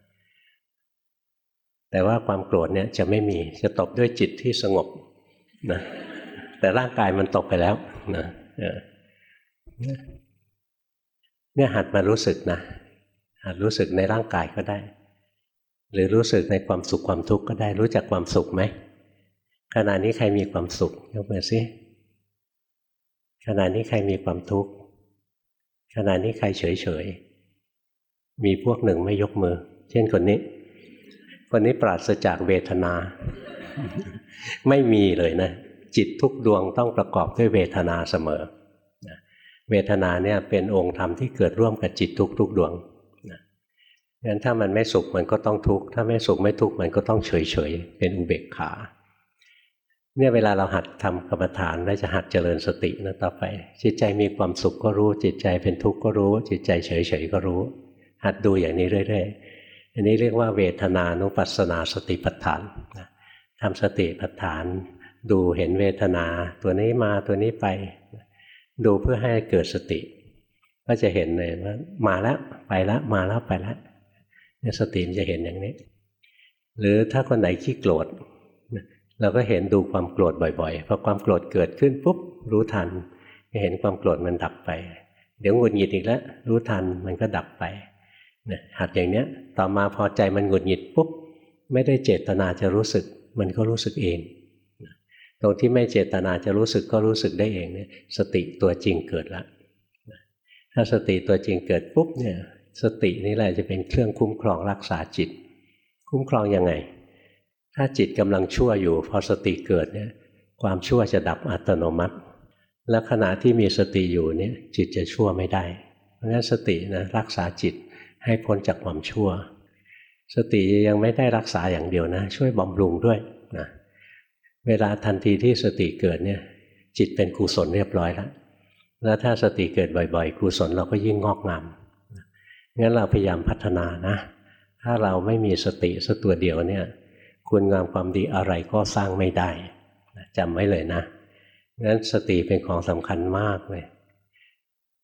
แต่ว่าความโกรธเนี่ยจะไม่มีจะตบด้วยจิตที่สงบนะแต่ร่างกายมันตกไปแล้วนะเนี่ยหัดมารู้สึกนะหัดรู้สึกในร่างกายก็ได้ หรือรู้สึกในความสุขความทุกข์ก็ได้รู้จักความสุขไหมขณะนี้ใครมีความสุขยกมือซิ ขณะนี้ใครมีความทุกข์ขณะนี้ใครเฉยเฉยมีพวกหนึ่งไม่ยกมือ เช่นคนนี้ คนนี้ปราศจากเวทนา ไม่มีเลยนะ จิตทุกดวงต้องประกอบด้วยเวทนาเสมอ เวทนาเนี่ยเป็นองค์ธรรมที่เกิดร่วมกับจิตทุกทุกดวงงั้นถ้ามันไม่สุขมันก็ต้องทุกข์ถ้าไม่สุขไม่ทุกข์มันก็ต้องเฉยเฉยเป็นอุเบกขา เนี่ยเวลาเราหัดทำกรรมฐานแล้วจะหัดเจริญสตินะต่อไป จิตใจมีความสุขก็รู้ จิตใจเป็นทุกข์ก็รู้ จิตใจเฉยเฉยก็รู้ หัดดูอย่างนี้เรื่อยๆอันนี้เรียกว่าเวทนานุปัสสนาสติปัฏฐานทำสติปัฏฐาน ดูเห็นเวทนา ตัวนี้มาตัวนี้ไป ดูเพื่อให้เกิดสติ ก็จะเห็นเลยว่ามาแล้วไปแล้วมาแล้วไปแล้วเนี่ยสติมันจะเห็นอย่างนี้ หรือถ้าคนไหนขี้โกรธ เราก็เห็นดูความโกรธบ่อยๆพอความโกรธเกิดขึ้นปุ๊บรู้ทันเห็นความโกรธมันดับไป เดี๋ยวหงุดหงิดอีกแล้วรู้ทันมันก็ดับไปนะหัดอย่างเนี้ยต่อมาพอใจมันหงุดหงิดปุ๊บไม่ได้เจตนาจะรู้สึก มันก็รู้สึกเอง ตรงที่ไม่เจตนาจะรู้สึกก็รู้สึกได้เองเนี่ยสติตัวจริงเกิดล้วถ้าสติตัวจริงเกิดปุ๊บเนี่ยสตินี่แหละจะเป็นเครื่องคุ้มครองรักษาจิต คุ้มครองยังไง ถ้าจิตกำลังชั่วอยู่พอสติเกิดเนี่ยความชั่วจะดับอัตโนมัติ และขณะที่มีสติอยู่เนี่ยจิตจะชั่วไม่ได้ เพราะฉะนั้นสตินะรักษาจิตให้พ้นจากความชั่ว สติยังไม่ได้รักษาอย่างเดียวนะ ช่วยบำรุงด้วยนะเวลาทันทีที่สติเกิดเนี่ยจิตเป็นกุศลเรียบร้อยแล้วแล้วถ้าสติเกิดบ่อยๆกุศลเราก็ยิ่งงอกงามงั้นเราพยายามพัฒนานะ ถ้าเราไม่มีสติสัตัวเดียวเนี่ย คุณงามความดีอะไรก็สร้างไม่ได้จำไว้เลยนะงั้นสติเป็นของสำคัญมากเลย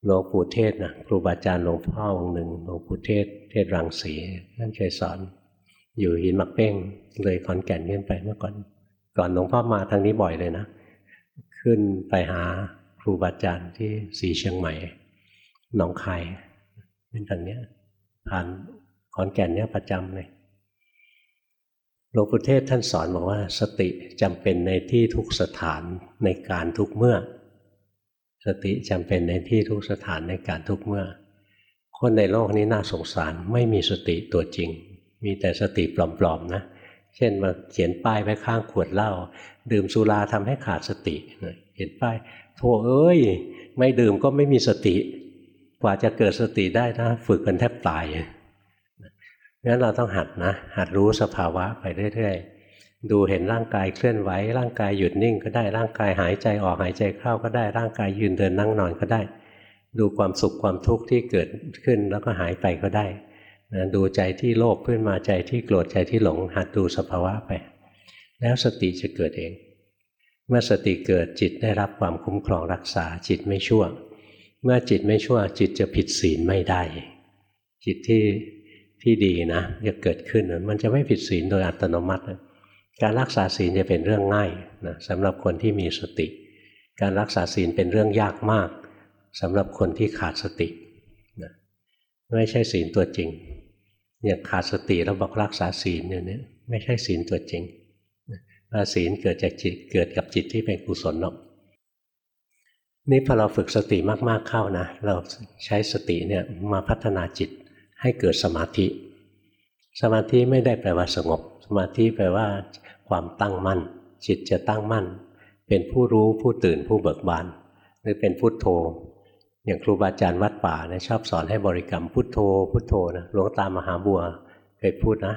หลวงปู่เทศนะครูบาอาจารย์หลวงพ่อองค์หนึ่งหลวงปู่เทศ เทศรังสีท่านเคยสอน อยู่หินมักเป้งเลยขอนแก่นขึ้นไปเมื่อก่อน ก่อนหลวงพ่อมาทางนี้บ่อยเลยนะ ขึ้นไปหาครูบาอาจารย์ที่สีเชียงใหม่หนองคายเป็นทางเนี้ยผ่านขอนแก่นเนี้ยประจำเลย หลวงปู่เทศท่านสอนบอกว่า สติจำเป็นในที่ทุกสถานในการทุกเมื่อ สติจำเป็นในที่ทุกสถานในการทุกเมื่อ คนในโลกนี้น่าสงสารไม่มีสติตัวจริง มีแต่สติปลอมๆนะ เช่นมาเขียนป้ายไว้ข้างขวดเหล้าดื่มสุราทำให้ขาดสติเขียนป้ายโธ่เอ้ย ไม่ดื่มก็ไม่มีสติ กว่าจะเกิดสติได้นะ ฝึกกันแทบตาย งั้นเราต้องหัดนะ หัดรู้สภาวะไปเรื่อยๆ ดูเห็นร่างกายเคลื่อนไหว ร่างกายหยุดนิ่งก็ได้ ร่างกายหายใจออกหายใจเข้าก็ได้ ร่างกายยืนเดินนั่งนอนก็ได้ ดูความสุขความทุกข์ที่เกิดขึ้นแล้วก็หายไปก็ได้นะดูใจที่โลภขึ้นมาใจที่โกรธใจที่หลง หัดดูสภาวะไป แล้วสติจะเกิดเอง เมื่อสติเกิดจิตได้รับความคุ้มครองรักษาจิตไม่ชั่ว เมื่อจิตไม่ชั่วจิตจะผิดศีลไม่ได้ จิตที่ ที่ดีนะจะเกิดขึ้นมันจะไม่ผิดศีลโดยอัตโนมัติ การรักษาศีลจะเป็นเรื่องง่ายนะสำหรับคนที่มีสติ การรักษาศีลเป็นเรื่องยากมากสำหรับคนที่ขาดสตินะไม่ใช่ศีลตัวจริงเนี่ยขาดสติแล้วบอกรักษาศีลเนี่ยไม่ใช่ศีลตัวจริงศีลเกิดจากจิตเกิดกับจิตที่เป็นกุศลหรอกนี่พอเราฝึกสติมากๆเข้านะ เราใช้สติเนี่ยมาพัฒนาจิต ให้เกิดสมาธิ สมาธิไม่ได้แปลว่าสงบ สมาธิแปลว่า ความตั้งมั่น จิตจะตั้งมั่น เป็นผู้รู้ผู้ตื่นผู้เบิกบาน หรือเป็นพุทโธ อย่างครูบาอาจารย์วัดป่าเนี่ยชอบสอนให้บริกรรมพุทโธ พุทโธนะหลวงตามหาบัวเคยพูดนะ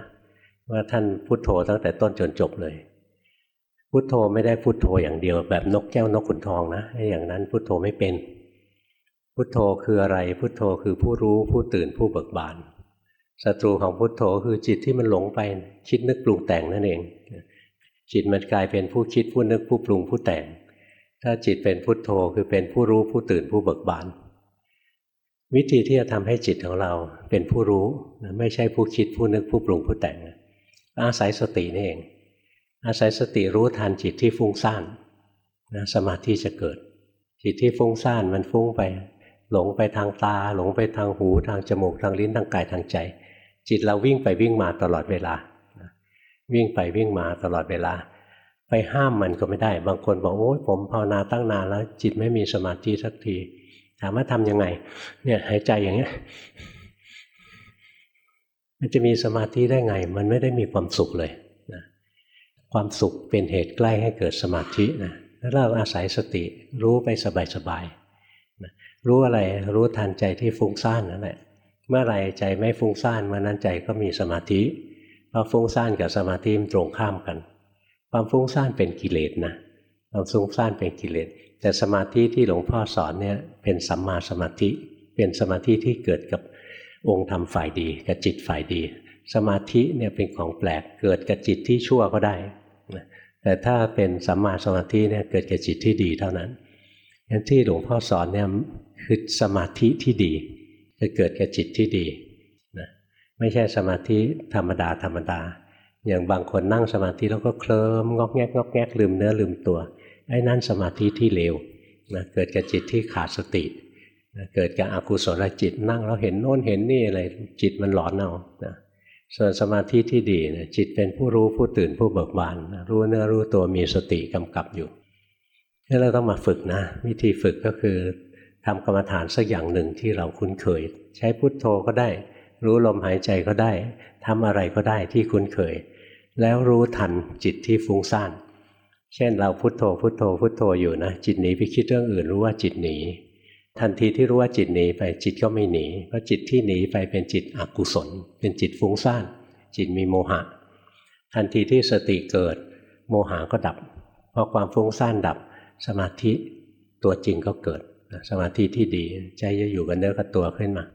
ว่าท่านพุโทโธตั้งแต่ต้นจนจบเลยพุโทโธไม่ได้พุโทโธอย่างเดียวแบบนกแก้วนกขุนทองนะอย่างนั้นพุโทโธไม่เป็น พุทโธคืออะไร พุทโธคือผู้รู้ผู้ตื่นผู้เบิกบานศัตรูของพุทโธคือจิตที่มันหลงไปคิดนึกปรุงแต่งนั่นเอง จิตมันกลายเป็นผู้คิดผู้นึกผู้ปรุงผู้แต่ง ถ้าจิตเป็นพุทโธคือเป็นผู้รู้ผู้ตื่นผู้เบิกบาน วิธีที่จะทำให้จิตของเราเป็นผู้รู้ไม่ใช่ผู้คิดผู้นึกผู้ปรุงผู้แต่ง อาศัยสตินี่เอง อาศัยสติรู้ทันจิตที่ฟุ้งซ่านนะสมาธิจะเกิด จิตที่ฟุ้งซ่านมันฟุ้งไป หลงไปทางตา หลงไปทางหูทางจมูกทางลิ้นทางกายทางใจ จิตเราวิ่งไปวิ่งมาตลอดเวลา วิ่งไปวิ่งมาตลอดเวลา ไปห้ามมันก็ไม่ได้ บางคนบอกโอ้ยผมภาวนาตั้งนานแล้ว จิตไม่มีสมาธิสักทีถามว่าทำยังไง เนี่ยหายใจอย่างเงี้ยมันจะมีสมาธิได้ไง มันไม่ได้มีความสุขเลยนะความสุขเป็นเหตุใกล้ให้เกิดสมาธินะแล้วเราอาศัยสติรู้ไปสบายๆ รู้อะไรรู้ทันใจที่ฟุ้งซ่านนั่นแหละเมื่อไรใจไม่ฟุ้งซ่านเมื่อนั้นใจก็มีสมาธิเพราะฟุ้งซ่านกับสมาธิมันตรงข้ามกัน ความฟุ้งซ่านเป็นกิเลสนะความฟุ้งซ่านเป็นกิเลสแต่สมาธิที่หลวงพ่อสอนเนี่ยเป็นสัมมาสมาธิ เป็นสมาธิที่เกิดกับองค์ธรรมฝ่ายดีกับจิตฝ่ายดี สมาธิเนี่ยเป็นของแปลกเกิดกับจิตที่ชั่วก็ได้แต่ถ้าเป็นสัมมาสมาธิเนี่ยเกิดกับจิตที่ดีเท่านั้นงั้นที่หลวงพ่อสอนเนี่ย คือสมาธิที่ดีจะเกิดกับจิตที่ดีนะไม่ใช่สมาธิธรรมดาธรรมดา อย่างบางคนนั่งสมาธิแล้วก็เคลิ้มงอกแงกงอกแงกลืมเนื้อลืมตัวไอ้นั่นสมาธิที่เลวนะเกิดกับจิตที่ขาดสตินะเกิดกับอกุศลจิตนั่งแล้วเห็นโน่นเห็นนี่อะไรจิตมันหลอนเอานะส่วนสมาธิที่ดีนะจิตเป็นผู้รู้ผู้ตื่นผู้เบิกบานนะรู้เนื้อรู้ตัวมีสติกำกับอยู่นี่เราต้องมาฝึกนะ วิธีฝึกก็คือ ทำกรรมฐานสักอย่างหนึ่งที่เราคุ้นเคย ใช้พุทโธก็ได้ รู้ลมหายใจก็ได้ทำอะไรก็ได้ที่คุ้นเคย แล้วรู้ทันจิตที่ฟุ้งซ่านเช่นเราพุทโธพุทโธพุทโธอยู่นะจิตหนีไปคิดเรื่องอื่นรู้ว่าจิตหนี ทันทีที่รู้ว่าจิตหนีไปจิตก็ไม่หนีเพราะจิตที่หนีไปเป็นจิตอกุศล เป็นจิตฟุ้งซ่าน จิตมีโมหะ ทันทีที่สติเกิด โมหะก็ดับพอความฟุ้งซ่านดับ สมาธิตัวจริงก็เกิด สมาธิที่ดีใจจะอยู่กับเนื้อกับตัวขึ้นมา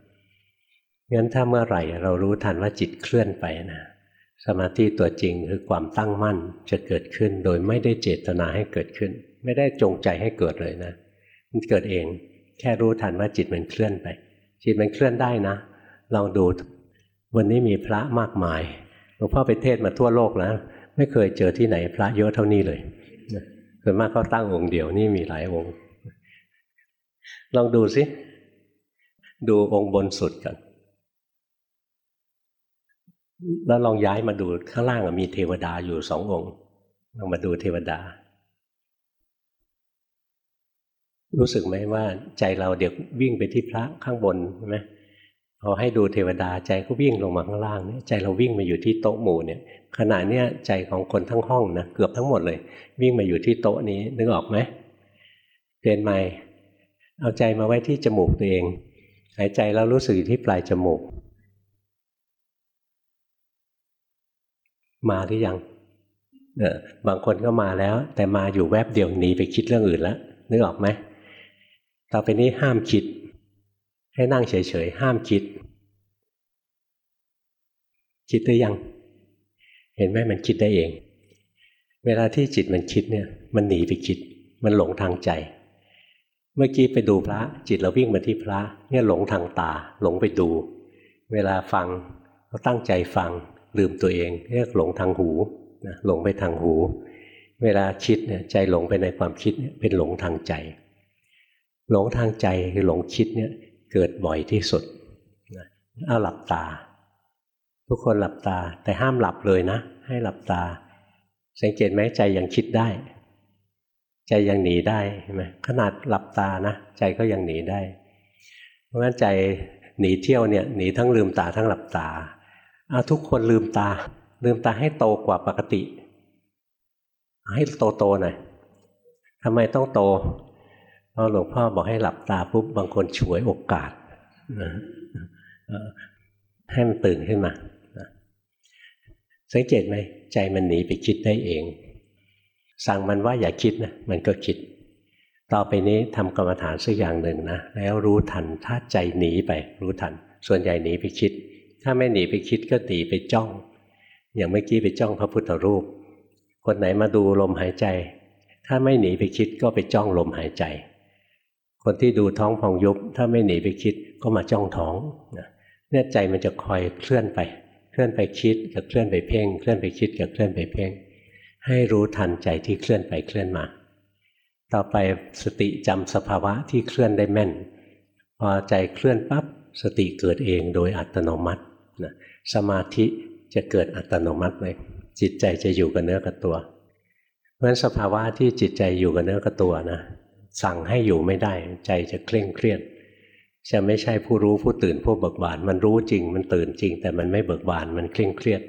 งั้นถ้าเมื่อไหร่เรารู้ทันว่าจิตเคลื่อนไปนะสมาธิตัวจริงคือความตั้งมั่นจะเกิดขึ้น โดยไม่ได้เจตนาให้เกิดขึ้น ไม่ได้จงใจให้เกิดเลยนะ มันเกิดเอง แค่รู้ทันว่าจิตมันเคลื่อนไป จิตมันเคลื่อนได้นะ ลองดูวันนี้มีพระมากมายหลวงพ่อไปเทศมาทั่วโลกแล้วไม่เคยเจอที่ไหนพระเยอะเท่านี้เลยส่วนมากเขาตั้งองค์เดียวนี่มีหลายองค์ ลองดูสิ ดูองค์บนสุดกัน แล้วลองย้ายมาดูข้างล่างมีเทวดาอยู่สององค์ลองมาดูเทวดา รู้สึกไหมว่าใจเราเดี๋ยววิ่งไปที่พระข้างบนใช่ไหมพอให้ดูเทวดาใจก็วิ่งลงมาข้างล่างเนี่ยใจเราวิ่งมาอยู่ที่โต๊ะหมู่เนี่ยขณะเนี้ยใจของคนทั้งห้องนะเกือบทั้งหมดเลย วิ่งมาอยู่ที่โต๊ะนี้นึกออกไหมเปลี่ยนใหม่ เอาใจมาไว้ที่จมูกตัวเอง หายใจแล้วรู้สึกอยู่ที่ปลายจมูก มาหรือยังเออบางคนก็มาแล้ว แต่มาอยู่แวบเดียวหนีไปคิดเรื่องอื่นแล้วนึกออกไหมต่อไปนี้ห้ามคิด ให้นั่งเฉยๆห้ามคิด คิดหรือยัง เห็นไหมมันคิดได้เอง เวลาที่จิตมันคิดเนี่ย มันหนีไปคิด มันหลงทางใจ เมื่อกี้ไปดูพระ จิตเราวิ่งมาที่พระเนี่ยหลงทางตา หลงไปดู เวลาฟังก็ตั้งใจฟังลืมตัวเองเรียกหลงทางหูนะหลงไปทางหู เวลาคิดเนี่ยใจหลงไปในความคิดเป็นหลงทางใจ หลงทางใจคือหลงคิดเนี่ยเกิดบ่อยที่สุดนะเอาหลับตา ทุกคนหลับตาแต่ห้ามหลับเลยนะ ให้หลับตา สังเกตไหมใจยังคิดได้ ใจยังหนีได้ใช่ไหมขนาดหลับตานะ ใจก็ยังหนีได้ เพราะฉะนั้นใจหนีเที่ยวเนี่ยหนีทั้งลืมตาทั้งหลับตาเอาทุกคนลืมตา ลืมตาให้โตกว่าปกติ ให้โตโตหน่อยทำไมต้องโตเพราะหลวงพ่อบอกให้หลับตาปุ๊บบางคนฉวยโอกาสให้มันตื่นขึ้นมา สังเกตไหมใจมันหนีไปคิดได้เอง สั่งมันว่าอย่าคิดนะมันก็คิด ต่อไปนี้ทำกรรมฐานสักอย่างหนึ่งนะแล้วรู้ทันถ้าใจหนีไป รู้ทัน ส่วนใหญ่หนีไปคิด ถ้าไม่หนีไปคิดก็ตีไปจ้อง อย่างเมื่อกี้ไปจ้องพระพุทธรูป คนไหนมาดูลมหายใจ ถ้าไม่หนีไปคิดก็ไปจ้องลมหายใจ คนที่ดูท้องพองยุบ ถ้าไม่หนีไปคิดก็มาจ้องท้องเนี่ยใจมันจะคอยเคลื่อนไป เคลื่อนไปคิดกับเคลื่อนไปเพ่ง เคลื่อนไปคิดกับเคลื่อนไปเพ่ง ให้รู้ทันใจที่เคลื่อนไปเคลื่อนมา ต่อไปสติจำสภาวะที่เคลื่อนได้แม่น พอใจเคลื่อนปั๊บสติเกิดเองโดยอัตโนมัตินะสมาธิจะเกิดอัตโนมัติเลยจิตใจจะอยู่กับเนื้อกับตัว เพราะฉะนั้นสภาวะที่จิตใจอยู่กับเนื้อกับตัวนะสั่งให้อยู่ไม่ได้ใจจะเคร่งเครียด จะไม่ใช่ผู้รู้ผู้ตื่นผู้เบิกบาน มันรู้จริงมันตื่นจริง แต่มันไม่เบิกบานมันเคร่งเครียด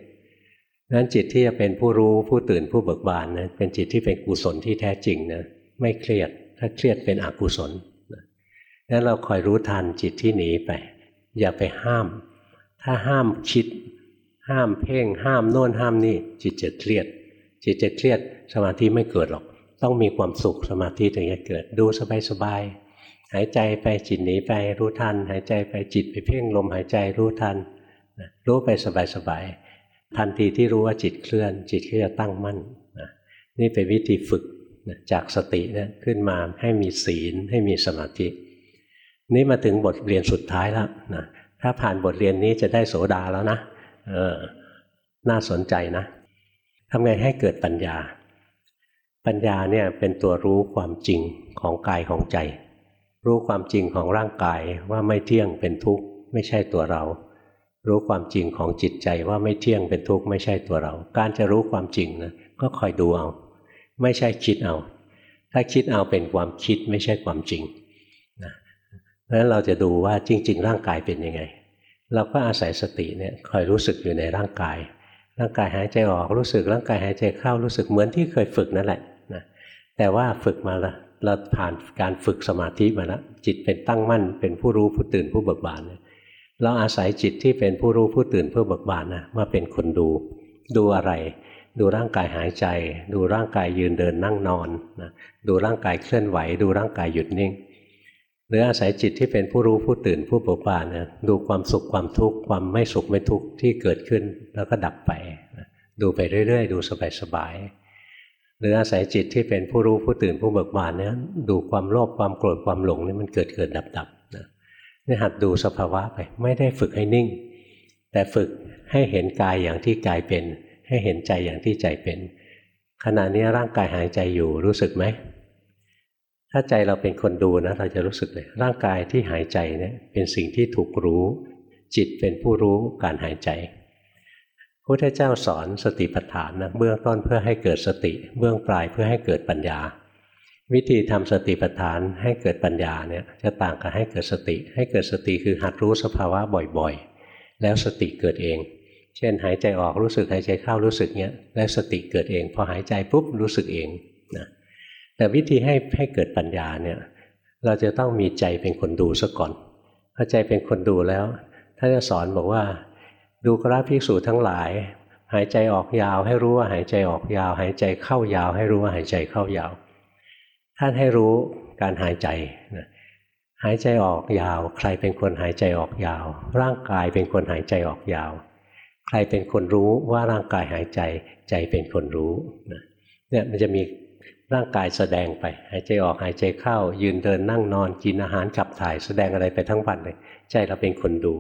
นั้นจิตที่จะเป็นผู้รู้ผู้ตื่นผู้เบิกบานนะเป็นจิตที่เป็นกุศลที่แท้จริงนะไม่เครียดถ้าเครียดเป็นอกุศลนั้นเราคอยรู้ทันจิตที่หนีไป อย่าไปห้าม ถ้าห้ามคิด ห้ามเพ่ง ห้ามโน่นห้ามนี่ จิตจะเครียด จิตจะเครียดสมาธิไม่เกิดหรอก ต้องมีความสุขสมาธิถึงจะเกิดดูสบายๆหายใจไปจิตหนีไปรู้ทัน หายใจไปจิตไปเพ่งลมหายใจรู้ทันรู้ไปสบายๆ ทันทีที่รู้ว่าจิตเคลื่อน จิตก็จะตั้งมั่นนี่เป็นวิธีฝึกจากสตินะขึ้นมาให้มีศีลให้มีสมาธิ นี่มาถึงบทเรียนสุดท้ายแล้วนะถ้าผ่านบทเรียนนี้จะได้โสดาแล้วนะเออน่าสนใจนะทำไงให้เกิดปัญญา ปัญญาเนี่ยเป็นตัวรู้ความจริงของกายของใจ รู้ความจริงของร่างกายว่าไม่เที่ยงเป็นทุกข์ไม่ใช่ตัวเรา รู้ความจริงของจิตใจว่าไม่เที่ยงเป็นทุกข์ไม่ใช่ตัวเรา การจะรู้ความจริงนะก็คอยดูเอา ไม่ใช่คิดเอา ถ้าคิดเอาเป็นความคิดไม่ใช่ความจริงนะเพราะฉะนั้นเราจะดูว่าจริง ๆ ร่างกายเป็นยังไง เราก็อาศัยสติเนี่ยคอยรู้สึกอยู่ในร่างกาย ร่างกายหายใจออกรู้สึก ร่างกายหายใจเข้ารู้สึกเหมือนที่เคยฝึกนั่นแหละนะแต่ว่าฝึกมาละเราผ่านการฝึกสมาธิมาแล้วจิตเป็นตั้งมั่นเป็นผู้รู้ผู้ตื่นผู้เบิกบานเเราอาศัยจิตที่เป็นผู้รู้ผู้ตื่นผู้เบิกบานนะมาเป็นคนดู ดูอะไร ดูร่างกายหายใจ ดูร่างกายยืนเดินนั่งนอนนะดูร่างกายเคลื่อนไหว ดูร่างกายหยุดนิ่งหรืออาศัยจิตที่เป็นผู้รู้ผู้ตื่นผู้เบิกบานนะดูความสุขความทุกข์ความไม่สุขไม่ทุกข์ที่เกิดขึ้นแล้วก็ดับไปดูไปเรื่อย ๆ ดูสบายๆหรืออาศัยจิตที่เป็นผู้รู้ผู้ตื่นผู้เบิกบานเนี่ยดูความโลภความโกรธความหลงนี่มันเกิดเกิดดับดับ นี่หัดดูสภาวะไป ไม่ได้ฝึกให้นิ่ง แต่ฝึกให้เห็นกายอย่างที่กายเป็น ให้เห็นใจอย่างที่ใจเป็น ขณะนี้ร่างกายหายใจอยู่รู้สึกไหม ถ้าใจเราเป็นคนดูนะ เราจะรู้สึกเลย ร่างกายที่หายใจเนี่ยเป็นสิ่งที่ถูกรู้ จิตเป็นผู้รู้การหายใจพุทธเจ้าสอนสติปัฏฐานนะเบื้องต้นเพื่อให้เกิดสติ เบื้องปลายเพื่อให้เกิดปัญญา วิธีทำสติปัฏฐานให้เกิดปัญญาเนี่ยจะต่างกับให้เกิดสติ ให้เกิดสติคือหัดรู้สภาวะบ่อยๆ แล้วสติเกิดเอง เช่นหายใจออกรู้สึกหายใจเข้ารู้สึกเนี้ยแล้วสติเกิดเอง พอหายใจปุ๊บรู้สึกเองนะแต่วิธีให้ให้เกิดปัญญาเนี่ยเราจะต้องมีใจเป็นคนดูซะก่อนพอใจเป็นคนดูแล้วท่านจะสอนบอกว่า ดูกราภิกษุทั้งหลาย หายใจออกยาวให้รู้ว่าหายใจออกยาว หายใจเข้ายาว ให้รู้ว่าหายใจเข้ายาว ท่านให้รู้การหายใจนะหายใจออกยาว ใครเป็นคนหายใจออกยาว ร่างกายเป็นคนหายใจออกยาว ใครเป็นคนรู้ว่าร่างกายหายใจ ใจเป็นคนรู้นะเนี่ยมันจะมีร่างกายแสดงไป หายใจออกหายใจเข้า ยืนเดินนั่งนอนกินอาหารขับถ่าย แสดงอะไรไปทั้งวันเลยใจเราเป็นคนดู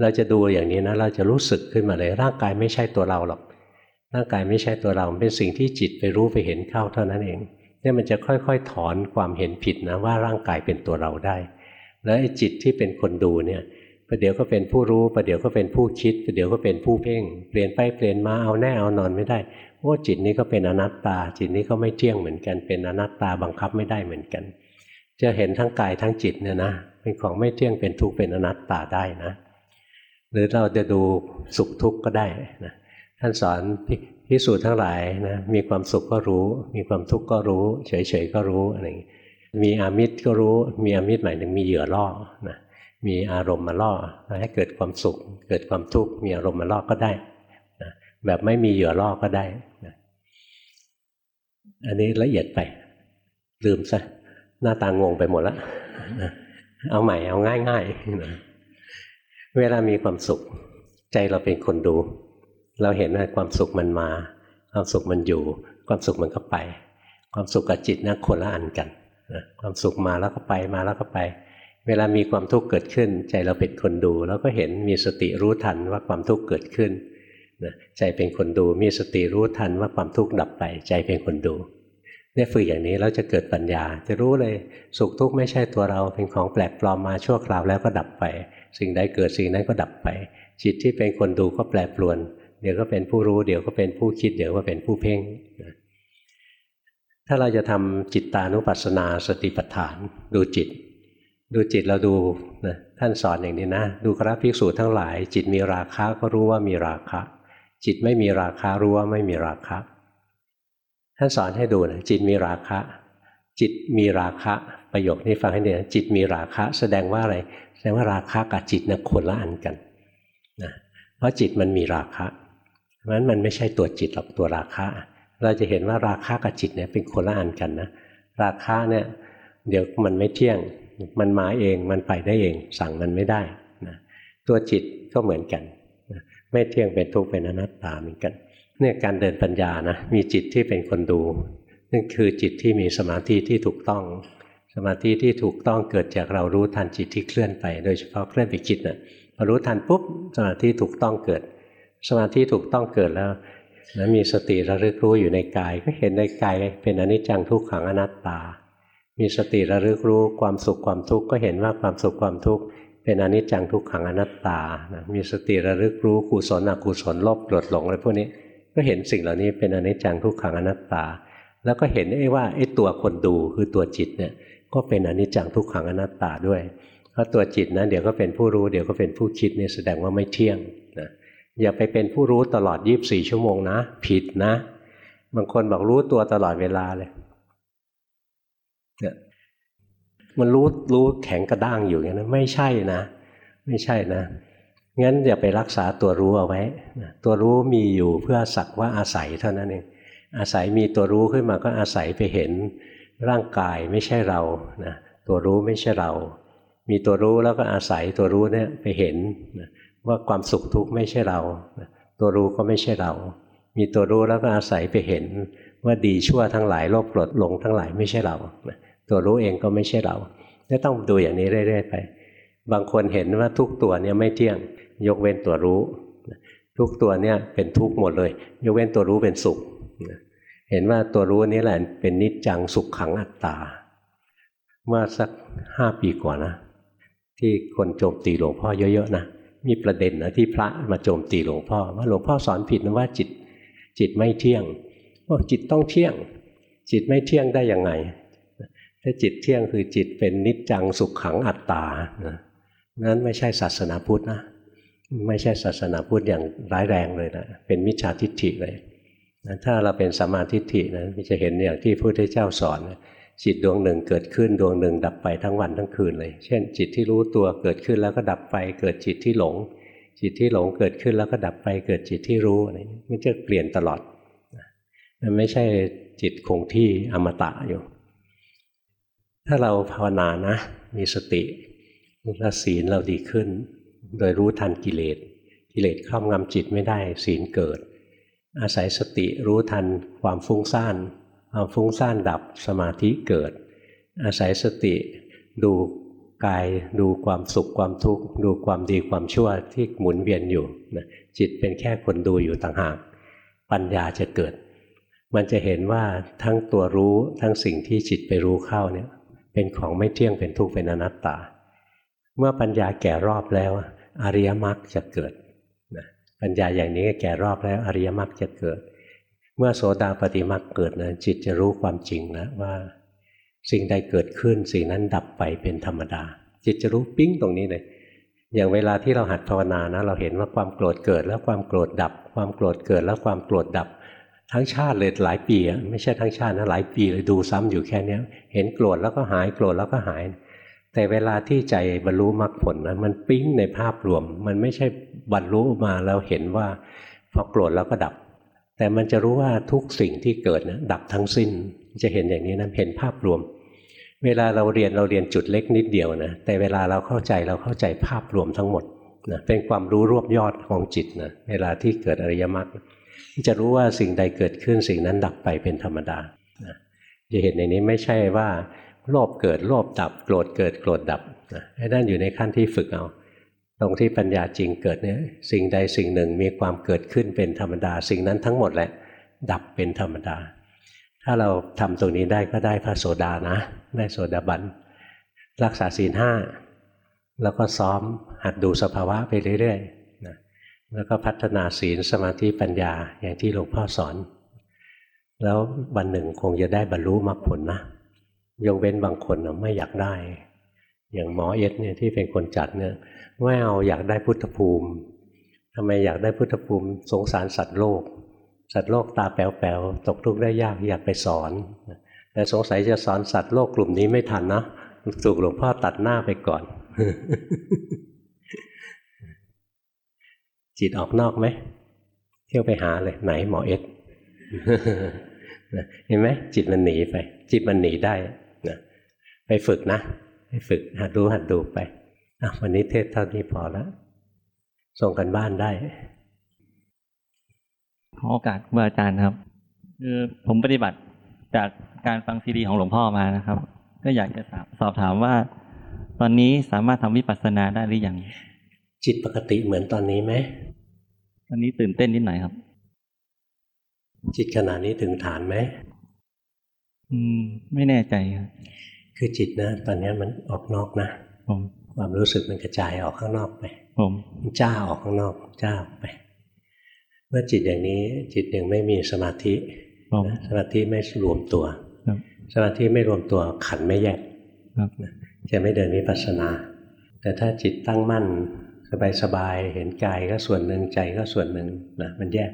เราจะดูอย่างนี้นะเราจะรู้สึกขึ้นมาเลย ร่างกายไม่ใช่ตัวเราหรอกร่างกายไม่ใช่ตัวเราเป็นสิ่งที่จิตไปรู้ไปเห็นเข้าเท่านั้นเอง เนี่ยมันจะค่อยๆ ถอนความเห็นผิดนะว่าร่างกายเป็นตัวเราได้ แล้วไอ้จิตที่เป็นคนดูเนี่ยประเดี๋ยวก็เป็นผู้รู้ประเดี๋ยวก็เป็นผู้คิดประเดี๋ยวก็เป็นผู้เพ่ง เปลี่ยนไปเปลี่ยนมาเอาแน่เอานอนไม่ได้โอ้จิตนี้ก็เป็นอนัตตา จิตนี้ก็ไม่เที่ยงเหมือนกัน เป็นอนัตตาบังคับไม่ได้เหมือนกัน จะเห็นทั้งกายทั้งจิตเนี่ยนะเป็นของไม่เที่ยงเป็นทุกข์เป็นอนัตตาได้นะ หรือเราจะดูสุขทุกข์ก็ได้นะท่านสอน พิสูจน์ทั้งหลายนะมีความสุขก็รู้ มีความทุกข์ก็รู้ เฉยๆก็รู้อะไรอย่างนี้มีอามิตรก็รู้ มีอามิตรหมายถึงมีเหยื่อล่อนะมีอารมณ์มาล่อให้เกิดความสุข เกิดความทุกข์มีอารมณ์มาล่อก็ได้นะแบบไม่มีเหยื่อล่อก็ได้นะอันนี้ละเอียดไป ลืมซะหน้าตางงไปหมดแล้วเอาใหม่เอาง่ายๆนะเวลามีความสุข ใจเราเป็นคนดู เราเห็นว่าความสุขมันมา ความสุขมันอยู่ ความสุขมันก็ไป ความสุขกับจิตนะคนละอันกันนะความสุขมาแล้วก็ไปมาแล้วก็ไป เวลามีความทุกข์เกิดขึ้น ใจเราเป็นคนดู แล้วก็เห็นมีสติรู้ทันว่าความทุกข์เกิดขึ้นนะใจเป็นคนดูมีสติรู้ทันว่าความทุกข์ดับไป ใจเป็นคนดูเนี่ยฝึกอย่างนี้แล้วจะเกิดปัญญา จะรู้เลยสุขทุกข์ไม่ใช่ตัวเราเป็นของแปลกปลอมมาชั่วคราวแล้วก็ดับไป สิ่งใดเกิดสิ่งนั้นก็ดับไป จิตที่เป็นคนดูก็แปรปรวน เดี๋ยวก็เป็นผู้รู้ เดี๋ยวก็เป็นผู้คิด เดี๋ยวก็เป็นผู้เพ่งถ้าเราจะทำจิตตานุปัสสนาสติปัฏฐาน ดูจิต ดูจิตเราดูนะท่านสอนอย่างนี้นะ ดูกราภิกษุทั้งหลาย จิตมีราคะก็รู้ว่ามีราคะ จิตไม่มีราคะรู้ว่าไม่มีราคะ ท่านสอนให้ดูนะจิตมีราคะ จิตมีราคะ ประโยคนี้ฟังให้ดีนะจิตมีราคะ แสดงว่าอะไร แสดงว่าราคะกับจิตนะคนละอันกันนะเพราะจิตมันมีราคะ ราะฉะนั้นมันไม่ใช่ตัวจิตหรอกตัวราคะ เราจะเห็นว่าราคะกับจิตเนี่ยเป็นคนละอันกันนะ ราคะเนี่ยเดี๋ยวมันไม่เที่ยง มันมาเอง มันไปได้เอง สั่งมันไม่ได้นะตัวจิตก็เหมือนกันนะไม่เที่ยงเป็นทุกข์เป็นอนัตตาเหมือนกัน เนี่ยการเดินปัญญานะ มีจิตที่เป็นคนดู นั่นคือจิตที่มีสมาธิที่ถูกต้อง สมาธิที่ถูกต้องเกิดจากเรารู้ทันจิตที่เคลื่อนไป โดยเฉพาะเคลื่อนไปคิดนะ่ะพอรู้ทันปุ๊บสมาธิถูกต้องเกิด สมาธิถูกต้องเกิดแล้วนะมีสติระลึกรู้อยู่ในกาย ก็เห็นในกายเป็นอนิจจังทุกขังอนัตตา มีสติระลึกรู้ความสุขความทุกข์ก็เห็นว่าความสุขความทุกข์เป็นอนิจจังทุกขังอนัตตานะมีสติระลึกรู้กุศลอกุศลลบโกรธหลงอะไรพวกนี้ ก็เห็นสิ่งเหล่านี้เป็นอนิจจังทุกขังอนัตตา แล้วก็เห็นไอ้ว่าไอ้ตัวคนดูคือตัวจิตเนี่ยก็เป็นอนิจจังทุกขังอนัตตาด้วย เพราะตัวจิตนะเดี๋ยวก็เป็นผู้รู้เดี๋ยวก็เป็นผู้คิดนี่แสดงว่าไม่เที่ยง อย่าไปเป็นผู้รู้ตลอดยีิบสี่ชั่วโมงนะ ผิดนะ บางคนบอกรู้ตัวตลอดเวลาเลยเนี่ยมันรู้รู้แข็งกระด้างอยู่อย่างนั้นไม่ใช่นะ ไม่ใช่นะงั้นอย่าไปรักษาตัวรู้เอาไว้ตัวรู้มีอยู่เพื่อสักว่าอาศัยเท่านั้นเองอาศัยมีตัวรู้ขึ้นมาก็อาศัยไปเห็นร่างกายไม่ใช่เรานะตัวรู้ไม่ใช่เรา มีตัวรู้แล้วก็อาศัยตัวรู้เนี่ยไปเห็น ว่าความสุขทุกข์ไม่ใช่เรา ตัวรู้ก็ไม่ใช่เรา มีตัวรู้แล้วก็อาศัยไปเห็นว่าดีชั่วทั้งหลายโลภโกรธหลงทั้งหลายไม่ใช่เรา ตัวรู้เองก็ไม่ใช่เราต้องดูอย่างนี้เรื่อยๆไป บางคนเห็นว่าทุกตัวเนี่ยไม่เที่ยง ยกเว้นตัวรู้ ทุกตัวเนี่ยเป็นทุกข์หมดเลย ยกเว้นตัวรู้เป็นสุข เห็นว่าตัวรู้นี้แหละเป็นนิจจังสุขขังอัตตา เมื่อสักห้าปีก่อนนะ ที่คนโจมตีหลวงพ่อเยอะๆนะ มีประเด็นนะที่พระมาโจมตีหลวงพ่อว่าหลวงพ่อสอนผิดนะว่าจิตจิตไม่เที่ยงว่าจิตต้องเที่ยง จิตไม่เที่ยงได้ยังไง ถ้าจิตเที่ยงคือจิตเป็นนิจจังสุขขังอัตตานั้นไม่ใช่ศาสนาพุทธนะไม่ใช่ศาสนาพุทธอย่างร้ายแรงเลยนะเป็นมิจฉาทิฏฐิเลยนะถ้าเราเป็นสมาทิฏฐินะจะเห็นอย่างที่พระพุทธเจ้าสอน จิตดวงหนึ่งเกิดขึ้นดวงหนึ่งดับไปทั้งวันทั้งคืนเลย เช่น จิตที่รู้ตัวเกิดขึ้นแล้วก็ดับไป เกิดจิตที่หลง จิตที่หลงเกิดขึ้นแล้วก็ดับไป เกิดจิตที่รู้อะไรมันจะเปลี่ยนตลอดมันไม่ใช่จิตคงที่อมตะอยู่ ถ้าเราภาวนานะ มีสติแล้วศีลเราดีขึ้น โดยรู้ทันกิเลสกิเลสครอบงำจิตไม่ได้ศีลเกิด อาศัยสติรู้ทันความฟุ้งซ่าน ความฟุ้งซ่านดับสมาธิเกิด อาศัยสติดูกายดูความสุขความทุกข์ดูความดีความชั่วที่หมุนเวียนอยู่นะจิตเป็นแค่คนดูอยู่ต่างหาก ปัญญาจะเกิด มันจะเห็นว่าทั้งตัวรู้ทั้งสิ่งที่จิตไปรู้เข้าเนี่ยเป็นของไม่เที่ยงเป็นทุกข์เป็นอนัตตา เมื่อปัญญาแก่รอบแล้วอริยมรรคจะเกิดนะปัญญาอย่างนี้แก่รอบแล้วอริยมรรคจะเกิด เมื่อโสดาปฏิมรรคเกิดนะจิตจะรู้ความจริงแล้วว่า สิ่งใดเกิดขึ้นสิ่งนั้นดับไปเป็นธรรมดา จิตจะรู้ปิ้งตรงนี้เลยอย่างเวลาที่เราหัดภาวนานะเราเห็นว่าความโกรธเกิดแล้วความโกรธดับ ความโกรธเกิดแล้วความโกรธดับ ทั้งชาติเลยหลายปีอะไม่ใช่ทั้งชาตินะหลายปีเลยดูซ้ำอยู่แค่นี้เห็นโกรธแล้วก็หายโกรธแล้วก็หาย แต่เวลาที่ใจบรรลุมรรคผลนะมันปิ้งในภาพรวม มันไม่ใช่บรรลุมาแล้วเห็นว่าพอโกรธแล้วก็ดับ แต่มันจะรู้ว่าทุกสิ่งที่เกิดนะดับทั้งสิ้น จะเห็นอย่างนี้นะเห็นภาพรวม เวลาเราเรียนเราเรียนจุดเล็กนิดเดียวนะแต่เวลาเราเข้าใจเราเข้าใจภาพรวมทั้งหมดนะเป็นความรู้รวบยอดของจิตนะเวลาที่เกิดอริยมรรคจะรู้ว่าสิ่งใดเกิดขึ้นสิ่งนั้นดับไปเป็นธรรมดานะจะเห็นในนี้ไม่ใช่ว่าโลภเกิดโลภดับโกรธเกิดโกรธดับนะไอ้นั่นอยู่ในขั้นที่ฝึกเอา ตรงที่ปัญญาจริงเกิดเนี่ยสิ่งใดสิ่งหนึ่งมีความเกิดขึ้นเป็นธรรมดา สิ่งนั้นทั้งหมดแหละ ดับเป็นธรรมดา ถ้าเราทำตรงนี้ได้ก็ได้พระโสดานะได้โสดาบันรักษาศีลห้าแล้วก็ซ้อมหัดดูสภาวะไปเรื่อยๆนะแล้วก็พัฒนาศีลสมาธิปัญญาอย่างที่หลวงพ่อสอน แล้ววันหนึ่งคงจะได้บรรลุมรรคผลนะยกเว้นบางคนไม่อยากได้ อย่างหมอเอ็ดเนี่ยที่เป็นคนจัดเนี่ย ไม่เอาอยากได้พุทธภูมิทำไมอยากได้พุทธภูมิ สงสารสัตว์โลก สัตว์โลกตาแป๋วๆตกทุกข์ได้ยากอยากไปสอน แต่สงสัยจะสอนสัตว์โลกกลุ่มนี้ไม่ทันนะถูกหลวงพ่อตัดหน้าไปก่อน จิตออกนอกไหมเที่ยวไปหาเลย ไหนหมอเอ็ดเห็นไหมจิตมันหนีไป จิตมันหนีได้นะไปฝึกนะ ไปฝึกหัดรู้หัดดูไป วันนี้เทศเท่านี้พอแล้ว ส่งกันบ้านได้ ขอโอกาสครูอาจารย์ครับ คือผมปฏิบัติจากการฟังซีดีของหลวงพ่อมานะครับ ก็อยากจะสอบถามว่า ตอนนี้สามารถทำวิปัสสนาได้หรือยัง จิตปกติเหมือนตอนนี้ไหมตอนนี้ตื่นเต้นนิดหน่อยครับ จิตขณะนี้ถึงฐานไหมอืม ไม่แน่ใจครับคือจิตนะ ตอนนี้มันออกนอกนะผม ความรู้สึกมันกระจายออกข้างนอกไปผมมันจ้าออกข้างนอกจ้าออกไป เมื่อจิตอย่างนี้จิตยังไม่มีสมาธิผมสมาธิไม่รวมตัวครับสมาธิไม่รวมตัวขันไม่แยกครับจะไม่เดินวิปัสสนา แต่ถ้าจิตตั้งมั่นสบายๆเห็นกายก็ส่วนหนึ่งใจก็ส่วนหนึ่งนะมันแยก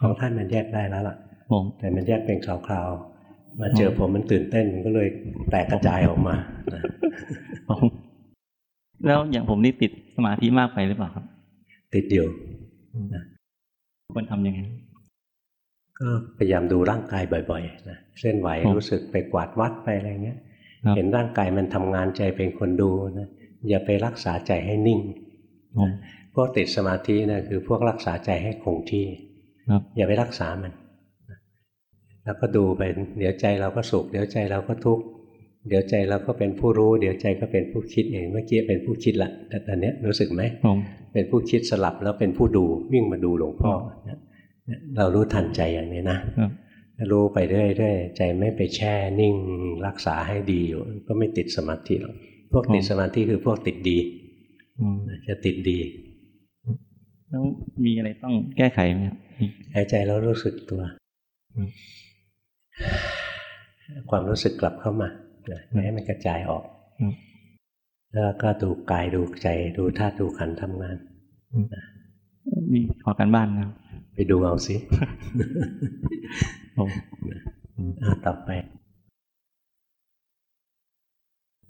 ของท่านมันแยกได้แล้วล่ะผมแต่มันแยกเป็นคราวๆมาเจอผมมันตื่นเต้นก็เลยแตกกระจายออกมานะผม แล้วอย่างผมนี่ติดสมาธิมากไปหรือเปล่าครับ ติดอยู่นะควรทำยังไงก็พยายามดูร่างกายบ่อยๆนะเคลื่อนไหวครับรู้สึกไปกวาดวัดไปอะไรเงี้ยครับเห็นร่างกายมันทำงานใจเป็นคนดูนะอย่าไปรักษาใจให้นิ่งผมพวกติดสมาธินะคือพวกรักษาใจให้คงที่ครับอย่าไปรักษามัน แล้วก็ดูไปเดี๋ยวใจเราก็สุขเดี๋ยวใจเราก็ทุกข์ เดี๋ยวใจเราก็เป็นผู้รู้ เดี๋ยวใจก็เป็นผู้คิดเองเมื่อกี้เป็นผู้คิดละแต่ตอนเนี้ยรู้สึกไหมผมเป็นผู้คิดสลับแล้วเป็นผู้ดูวิ่งมาดูหลวงพ่อเนี่ยเรารู้ทันใจอย่างนี้นะครับรู้ไปเรื่อยๆใจไม่ไปแช่นิ่งรักษาให้ดีอยู่ก็ไม่ติดสมาธิหรอกพวกติดสมาธิคือพวกติดดีอืมจะติดดีแล้วมีอะไรต้องแก้ไขไหมครับหายใจแล้วรู้สึกตัวอืมความรู้สึกกลับเข้ามา นะไม่ให้มันกระจายออกอืมแล้วก็ดูกายดูใจ ดูธาตุดูขันธ์ทำงานมีขอการบ้านนะครับไปดูเอาสิผมอะต่อไป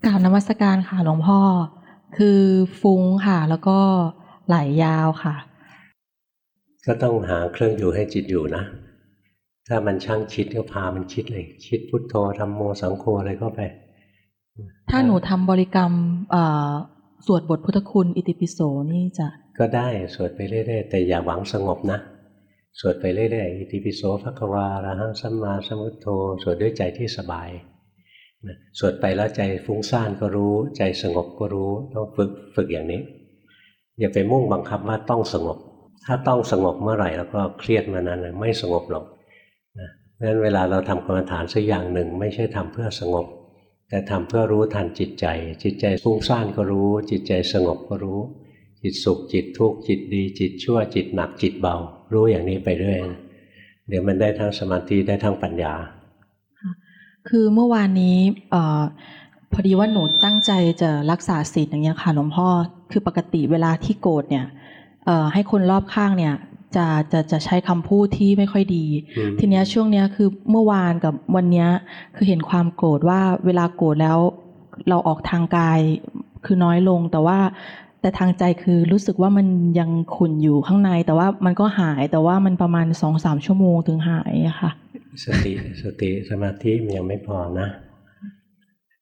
กราบนมัสการค่ะหลวงพ่อ คือฟุ้งค่ะ แล้วก็ไหลยาวค่ะ ก็ต้องหาเครื่องอยู่ให้จิตอยู่นะ ถ้ามันช่างคิดก็พามันคิดเลย คิดพุทโธธรรมโมสังโฆอะไรก็ไป ถ้าหนูทำบริกรรมเอ่อสวดบทพุทธคุณอิติปิโสนี่จะก็ได้สวดไปเรื่อยๆแต่อย่าหวังสงบนะสวดไปเรื่อยๆอิติปิโสภควาระหังสัมมาสัมพุทโธสวดด้วยใจที่สบายนะสวดไปแล้วใจฟุ้งซ่านก็รู้ ใจสงบก็รู้ต้องฝึกฝึกอย่างนี้ อย่าไปมุ่งบังคับว่าต้องสงบ ถ้าต้องสงบเมื่อไหร่แล้วก็เครียดมานานเลยไม่สงบหรอกนะ เพราะฉะนั้นเวลาเราทำกรรมฐานสักอย่างหนึ่ง ไม่ใช่ทำเพื่อสงบ แต่ทำเพื่อรู้ทันจิตใจ จิตใจฟุ้งซ่านก็รู้ จิตใจสงบก็รู้ จิตสุขจิตทุกข์จิตดี จิตชั่วจิตหนักจิตเบา รู้อย่างนี้ไปเรื่อยเดี๋ยวมันได้ทั้งสมาธิได้ทั้งปัญญา คือเมื่อวานนี้พอดีว่าหนูตั้งใจจะรักษาศีลอย่างเงี้ยค่ะหลวงพ่อ คือปกติเวลาที่โกรธเนี่ยให้คนรอบข้างเนี่ย จะจะจะใช้คำพูดที่ไม่ค่อยดีอืมทีเนี้ยช่วงเนี้ยคือเมื่อวานกับวันเนี้ยคือเห็นความโกรธว่าเวลาโกรธแล้วเราออกทางกายคือน้อยลงแต่ว่าแต่ทางใจคือรู้สึกว่ามันยังขุ่นอยู่ข้างใน แต่ว่ามันก็หายแต่ว่ามันประมาณสองสามชั่วโมงถึงหายอะค่ะ สติสติสมาธิมันยังไม่พอนะ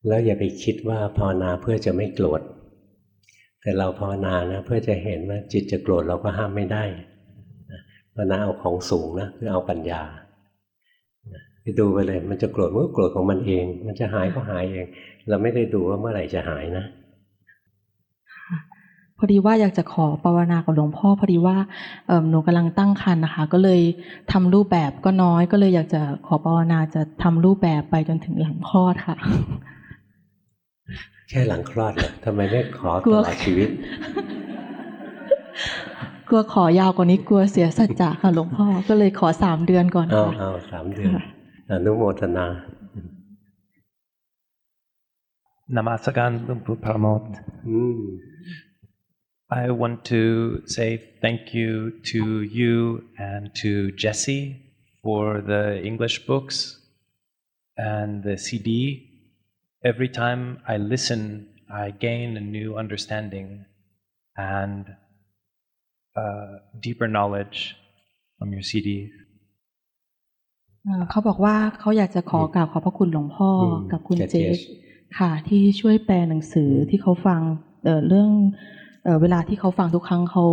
แล้วอย่าไปคิดว่าภาวนาเพื่อจะไม่โกรธแต่เราภาวนานะเพื่อจะเห็นว่าจิตจะโกรธเราก็ห้ามไม่ได้ ภาวนาเอาของสูงนะคือเอาปัญญาไปดูไปเลยมันจะโกรธมันก็โกรธของมันเอง มันจะหายก็หายเอง เราไม่ได้ดูว่าเมื่อไหร่จะหายนะพอดีว่าอยากจะขอภาวนากับหลวงพ่อพอดีว่าเอิ่มหนูกำลังตั้งครรภ์นะคะ ก็เลยทำรูปแบบก็น้อยก็เลยอยากจะขอภาวนาจะทำรูปแบบไปจนถึงหลังคลอดค่ะ แค่หลังคลอดเลยทำไมไม่ขอกตลัวลอดชีวิต กลัวขอยาวกว่านี้กลัวเสียสัจจะค่ะหลวงพ่อ ก็เลยขอสามเดือนก่อนเอาค่ะเอาสามเดือนอนุโมทนา Namaskaran Lumpu Paramot. อืม I want to say thank you to you and to Jesse for the English books and the CD. Every time I listen, I gain a new understanding and uh, deeper knowledge from your CDs. เอ่อเขาบอกว่าเขาอยากจะขอกราบขอบพระคุณหลวงพ่ออมกับคุณเจเจเจสค่ะ ที่ช่วยแปลหนังสือที่เขาฟังเอ่อเรื่องเอ่อเวลาที่เขาฟังทุกครั้งเขา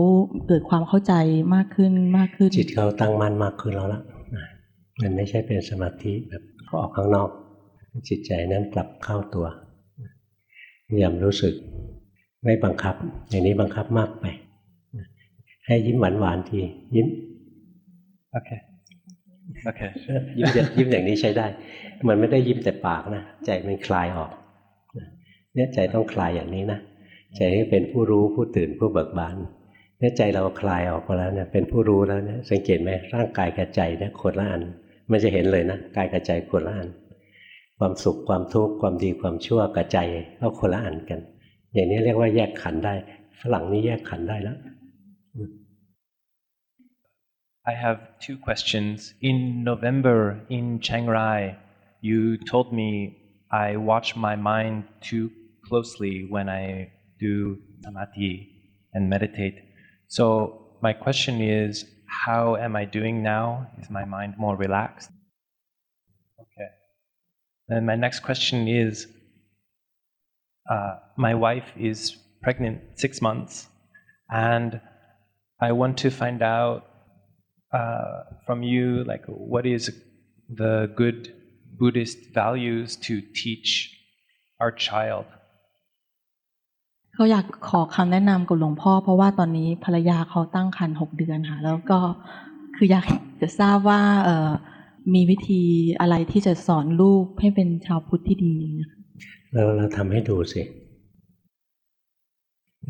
เกิดความเข้าใจมากขึ้นมากขึ้น จิตเขาตั้งมั่นมากขึ้นแล้วล่ะมันไม่ใช่เป็นสมาธิแบบออกข้างนอก จิตใจนั้นกลับเข้าตัวพยายามรู้สึกไม่บังคับ อย่างนี้บังคับมากไป ให้ยิ้มหวานหวานๆที ยิ้ม Okay. Okay. ยิ้มอย่างยิ้มอย่างนี้ใช้ได้ มันไม่ได้ยิ้มแต่ปากนะ ใจมันคลายออก เนี่ยใจต้องคลายอย่างนี้นะ ใจให้เป็นผู้รู้ผู้ตื่นผู้เบิกบานเนี่ยใจเราคลายออกมาแล้วเนี่ยเป็นผู้รู้แล้วเนี่ยสังเกตไหมร่างกายกับใจเนี่ยคนละอัน มันจะเห็นเลยนะกายกับใจคนละอัน ความสุขความทุกข์ความดีความชั่วกับใจก็คนละอันกัน อย่างนี้เรียกว่าแยกขันธ์ได้ ฝรั่งนี่แยกขันธ์ได้แล้ว I have two questions. In November in Chiang Rai, you told me I watch my mind too closely when I do samadhi and meditate. So my question is, how am I doing now? Is my mind more relaxed? Okay. And my next question is, uh, my wife is pregnant six months, and I want to find out uh, from you, like, what is the good Buddhist values to teach our child? เขาอยากขอคำแนะนำกับหลวงพ่อ เพราะว่าตอนนี้ภรรยาเขาตั้งครรภ์หกเดือนค่ะ แล้วก็คืออยากจะทราบว่าเอ่อมีวิธีอะไรที่จะสอนลูกให้เป็นชาวพุทธที่ดีนะคะเราเราทำให้ดูสิ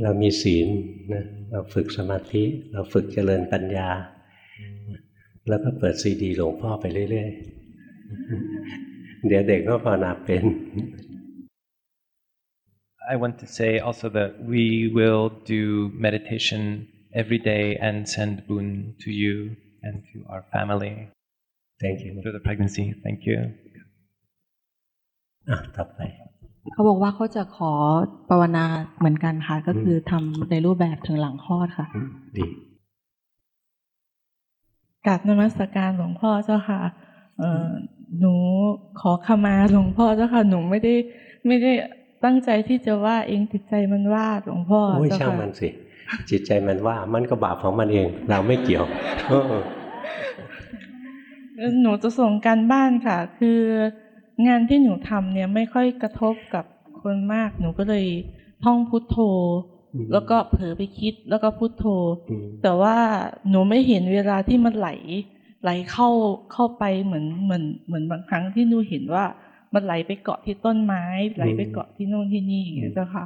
เรามีศีลนะเราฝึกสมาธิ เราฝึกเจริญปัญญา แล้วก็เปิดซีดีหลวงพ่อไปเรื่อยๆ เดี๋ยวเด็กก็ภาวนาเป็น I want to say also that we will do meditation every day and send boon to you and to our family thank you through the pregnancy. Thank you. อะต่อไปเขาบอกว่าเขาจะขอภาวนาเหมือนกันค่ะ ก็คือทำในรูปแบบถึงหลังคลอดค่ะอืมดี กราบนมัสการหลวงพ่อเจ้าค่ะเอ่อหนูขอขมาหลวงพ่อเจ้าค่ะหนูไม่ได้ไม่ได้ตั้งใจที่จะว่าเองจิตใจมันว่าหลวงพ่อโอ้ยเจ้าช่างค่ะมันสิ จิตใจมันว่ามันก็บาปของมันเอง เราไม่เกี่ยวเออหนูจะส่งการบ้านค่ะ คืองานที่หนูทำเนี่ยไม่ค่อยกระทบกับคนมาก หนูก็เลยท่องพุทโธ แล้วก็เผลอไปคิดแล้วก็พุทโธอืมแต่ว่าหนูไม่เห็นเวลาที่มันไหล ไหลเข้าเข้าไปเหมือนเหมือนเหมือนบางครั้งที่หนูเห็นว่ามันไหลไปเกาะที่ต้นไม้ ไหลไปเกาะที่โน่นที่นี่อย่างเงี้ยเจ้าค่ะ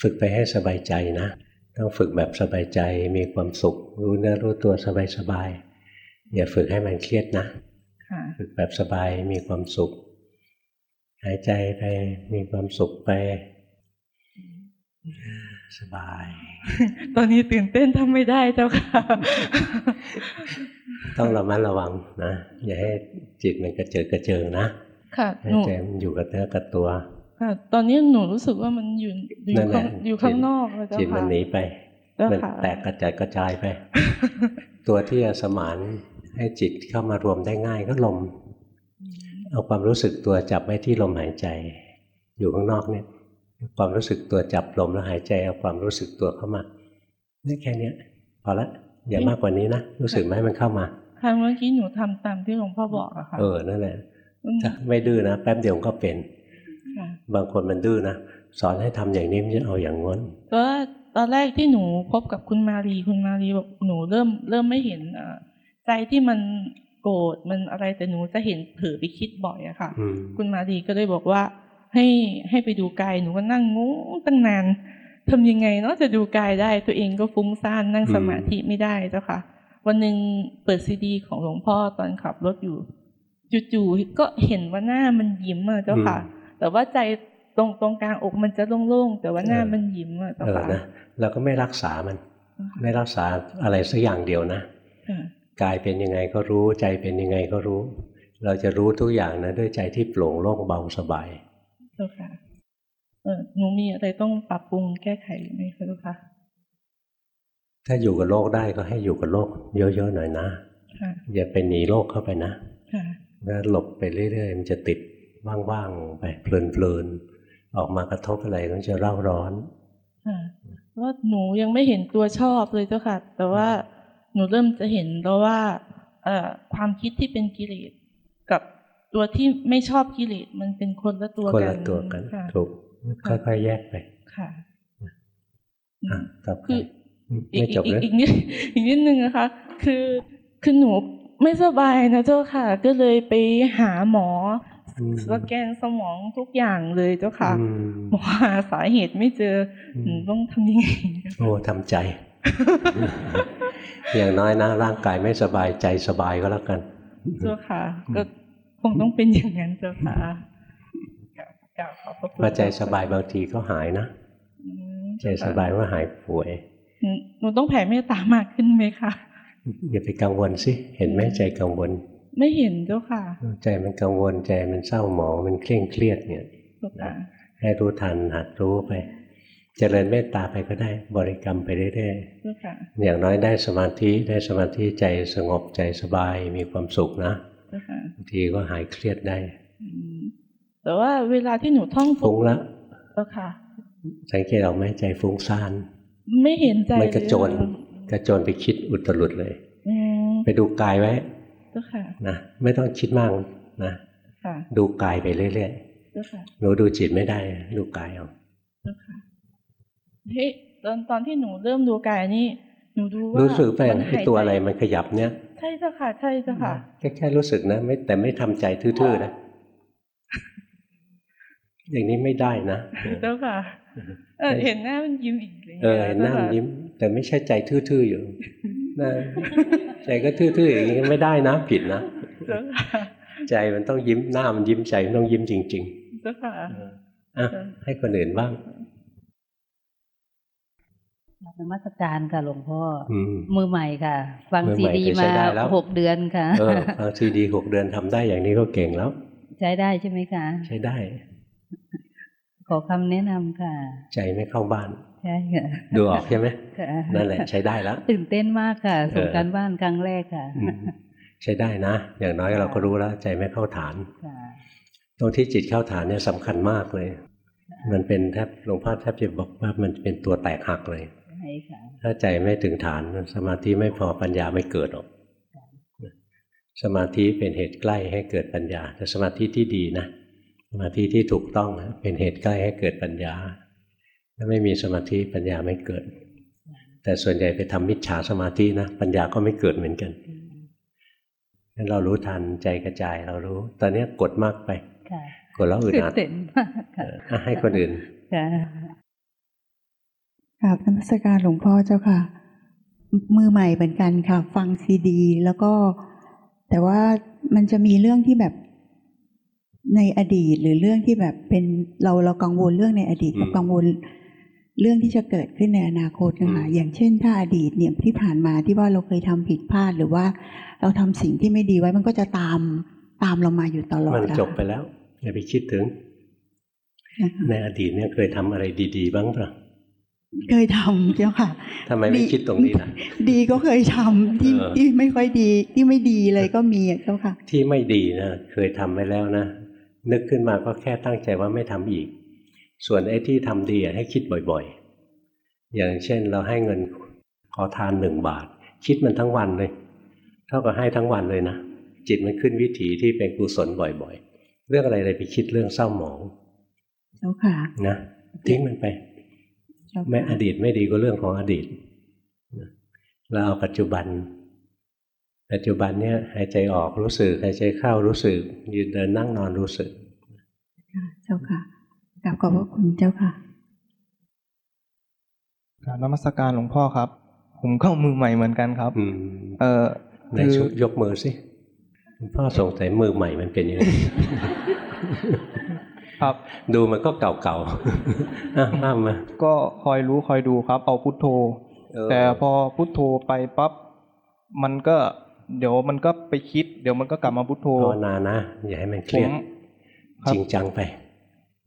ฝึกไปให้สบายใจนะต้องฝึกแบบสบายใจมีความสุข รู้เนื้อรู้ตัวสบายสบายๆอย่าฝึกให้มันเครียดนะค่ะฝึกแบบสบายมีความสุข หายใจไปมีความสุขไป สบาย ตอนนี้ตื่นเต้นทำไม่ได้เจ้าค่ะ ต้องระมัดระวังนะ อย่าให้จิตมันกระเจิดกระเจิงนะ ค่ะให้หนูใจมันอยู่กับเนื้อกับตัว ค่ะ ตอนนี้หนูรู้สึกว่ามันอยู่อยู่นั่นแหข้าละงอยู่ข้างนอกเลยเจ้าจิตมัค่ะนหนีไปเจ้ามันค่ะแตกกระจัดกระจายไป ตัวที่จะสมานให้จิตเข้ามารวมได้ง่ายก็ลม เอาความรู้สึกตัวจับไว้ที่ลมหายใจ อยู่ข้างนอกเนี่ย ความรู้สึกตัวจับลมแล้วหายใจเอาความรู้สึกตัวเข้ามานี่แค่เนี้ยพอละอย่ามากกว่านี้นะรู้สึกไหมมันเข้ามาค่ะเมื่อกี้หนูทำตามที่หลวงพ่อบอกอะค่ะเออนั่นแหละมถ้าไม่ดื้อนะแป๊บเดียวก็เป็นค่ะบางคนมันดื้อนะสอนให้ทำอย่างนี้มันจะเอาอย่างง้นก็ตอนแรกที่หนูพบกับคุณมารีคุณมารีบอกหนูเริ่มเริ่มไม่เห็นอ่าใจที่มันโกรธมันอะไรแต่หนูจะเห็นเผลอไปคิดบ่อยอะค่ะอืมคุณมารีก็เลยบอกว่า ให้ให้ไปดูกายหนูก็นั่งงงตั้งนานทำยังไงเนาะจะดูกายได้ ตัวเองก็ฟุ้งซ่านนั่งสมาธิไม่ได้เจ้าค่ะ วันหนึ่งเปิดซีดี ของหลวงพ่อตอนขับรถอยู่จู่ๆก็เห็นว่าหน้ามันยิ้มอะเจ้าค่ะ แต่ว่าใจตรงตรงกลางอกมันจะโล่งๆแต่ว่าหน้ามันยิ้มอะเจ้าเออค่ะนะเราก็ไม่รักษามัน ไม่รักษาอะไรสักอย่างเดียวนะค่ะกายเป็นยังไงก็รู้ใจเป็นยังไงก็รู้ เราจะรู้ทุกอย่างนะด้วยใจที่โปร่งโล่งเบาสบาย เจ้าค่ะเออหนูมีอะไรต้องปรับปรุงแก้ไขไหมคะเจ้าค่ะถ้าอยู่กับโลกได้ก็ให้อยู่กับโลกเยอะๆหน่อยนะค่ะอย่าไปหนีโลกเข้าไปนะค่ะถ้าหลบไปเรื่อยๆมันจะติดว่างๆไปเพลินๆออกมากระทบอะไรก็จะเร่าร้อนค่ะว่าหนูยังไม่เห็นตัวชอบเลยเจ้าค่ะ แต่ว่าหนูเริ่มจะเห็นแล้วว่าเอ่อความคิดที่เป็นกิเลสกับ ตัวที่ไม่ชอบกิเลสมันเป็นคนละตัวคนกันละตัวกันค่ะถูกค่ะค่อยๆแยกไป ค่ะอะต่อไปคืออีกไม่จบอีกเลยอีกนิดอีกนิดนึงนะคะ คือคือหนูไม่สบายนะเจ้าค่ะ ก็เลยไปหาหมออืมสแกนสมองทุกอย่างเลยเจ้าค่ะอืมหมอหาสาเหตุไม่เจออมหนูต้องทำยังไงโอ้ทำใจ อย่างน้อยนะร่างกายไม่สบายใจสบายก็แล้วกันเจ้าค่ะก็ คงต้องเป็นอย่างนั้นเจ้าค่ะกราบกราบขอบพระคุณพอใจสบายบางทีก็หายนะอืมใจสบายว่าหายป่วยหนูหนูต้องแผ่เมตตามากขึ้นไหมคะอย่าไปกังวลสิเห็นไหมใจกังวล ไม่เห็นเจ้าค่ะ ใจมันกังวลใจมันเศร้าหมองมันเคร่งเครียดเนี่ยเจ้าค่ะให้รู้ทันหัดรู้ไปเจริญเมตตาไปก็ได้บริกรรมไปเรื่อยเจ้าค่ะๆอย่างน้อยได้สมาธิได้สมาธิใจสงบใจสบายมีความสุขนะเจ้าค่ะ บางทีก็หายเครียดได้อืมแต่ว่าเวลาที่หนูท่องฟุ้งละเจ้าค่ะ สังเกตออกไหมใจฟุ้งซ่าน ไม่เห็นใจมันกระโจนเลยกระโจนไปคิดอุตรุดเลยอืมไปดูกายไว้เจ้าค่ะนะไม่ต้องคิดมากนะค่ะดูกายไปเรื่อยเจ้าค่ะๆหนูดูจิตไม่ได้ ดูกายเอาเจ้าค่ะเฮ้ยตอนตอนที่หนูเริ่มดูกายนี่หนูดูว่ารู้สึกไปมันไอ้หายตัวใจอะไรมันขยับเนี่ย ใช่เจ้าค่ะ ใช่เจ้าค่ะแค่แค่รู้สึกนะไม่แต่ไม่ทำใจทื่อๆนะอย่างนี้ไม่ได้นะเจ้าค่ะเออเห็นหน้ามันยิ้มอีกะไรย่างเองี้ยอเห็นหน้ามันจ้ค่ะยิ้ม แต่ไม่ใช่ใจทื่อๆอยู่นะใจก็ทื่อๆอย่างนี้ไม่ได้นะผิดนะเจ้าค่ะใจมันต้องยิ้มหน้ามันยิ้มใจมันต้องยิ้มจริงเจ้าค่ะๆอะให้คนอื่นบ้าง นมัสการค่ะหลวงพ่อออืมมือใหม่ค่ะ ฟังมือซีใหม่ดีแต่ใช้มาได้แล้วหกเดือนค่ะเออฟังซีดีหกเดือนทำได้อย่างนี้ก็เก่งแล้ว ใช้ได้ใช่ไหมคะใช้ได้ ขอคำแนะนำค่ะ ใจไม่เข้าบ้านใช่ค่ะดูออกใช่ไหมค่ะนั่นแหละใช้ได้แล้ว ตื่นเต้นมากค่ะส่งเออการบ้านครั้งแรกค่ะอืมใช้ได้นะ อย่างน้อยเราก็รู้แล้ว ใจไม่เข้าฐานค่ะตรงที่จิตเข้าฐานเนี่ยสำคัญมากเลย มันเป็นแทบหลวงพ่อแทบจะบอกว่ามันเป็นตัวแตกหักเลยใช่ ค่ะถ้าใจไม่ถึงฐานสมาธิไม่พอปัญญาไม่เกิดหรอกสมาธิเป็นเหตุใกล้ให้เกิดปัญญา แต่สมาธิที่ดีนะสมาธิที่ถูกต้องนะเป็นเหตุใกล้ให้เกิดปัญญา ถ้าไม่มีสมาธิปัญญาไม่เกิด แต่ส่วนใหญ่ไปทำมิจฉาสมาธินะปัญญาก็ไม่เกิดเหมือนกันงั้นเรารู้ทันใจกระจายเรารู้ ตอนนี้กดมากไปค่ะกดแล้วอึดตื่นอัดเต้นมากค่ะอะให้คนอื่นค่ะ กราบนมัสการหลวงพ่อเจ้าค่ะ มือใหม่เหมือนกันค่ะ ฟังซีดี แล้วก็ แต่ว่ามันจะมีเรื่องที่แบบในอดีตหรือเรื่องที่แบบเป็นเราเรากังวลเรื่องในอดีตอืมกับกังวลเรื่องที่จะเกิดขึ้นในอนาคตนะคะอืมอย่างเช่น ถ้าอดีตเนี่ยที่ผ่านมาที่ว่าเราเคยทำผิดพลาดหรือว่าเราทำสิ่งที่ไม่ดีไว้มันก็จะตามตามเรามาอยู่ตลอดมันอะจบไปแล้วอย่าไปคิดถึงนะคะในอดีตเนี่ยเคยทำอะไรดี ๆ บ้างเปล่า เคยทำเจ้าค่ะทำไมไม่ดีคิดตรงนี้ล่ะดีก็เคยทำที่เออที่ไม่ค่อยดีที่ไม่ดีเลยก็มีอะเจ้าค่ะ ที่ไม่ดีนะเคยทำไว้แล้วนะนึกขึ้นมาก็แค่ตั้งใจว่าไม่ทำอีก ส่วนไอ้ที่ทำดีอะให้คิดบ่อยๆ อย่างเช่นเราให้เงินขอทานหนึ่งบาท คิดมันทั้งวันเลย เท่ากับให้ทั้งวันเลยนะจิตมันขึ้นวิถีที่เป็นกุศลบ่อยๆ เรื่องอะไรเลยไปคิดเรื่องเศร้าหมองเจ้าค่ะนะทิ้งมันไปเจ้าค่ะ ไม่อดีตไม่ดีก็เรื่องของอดีตเราเอาปัจจุบัน ปัจจุบันเนี่ยหายใจออกรู้สึกหายใจเข้ารู้สึก ยืนเดินนั่งนอนรู้สึกค่ะเจ้าค่ะกราบขอบพระคุณเจ้าค่ะกรารนมัสการหลวงพ่อครับ ผมก็มือใหม่เหมือนกันครับอืมเออในคือชุดยกมือสิหลวงพ่อสงสัยมือใหม่มันเป็นยังไง ครับ ดูมันก็เก่าๆอะมามาก็คอยรู้คอยดูครับ เอาพุทโธเออแต่พอพุทโธไปปั๊บมันก็เดี๋ยวมันก็ไปคิด เดี๋ยวมันก็กลับมาพุทโธภาวนานะอย่าให้มันเคผรียมดครับจริงจังไป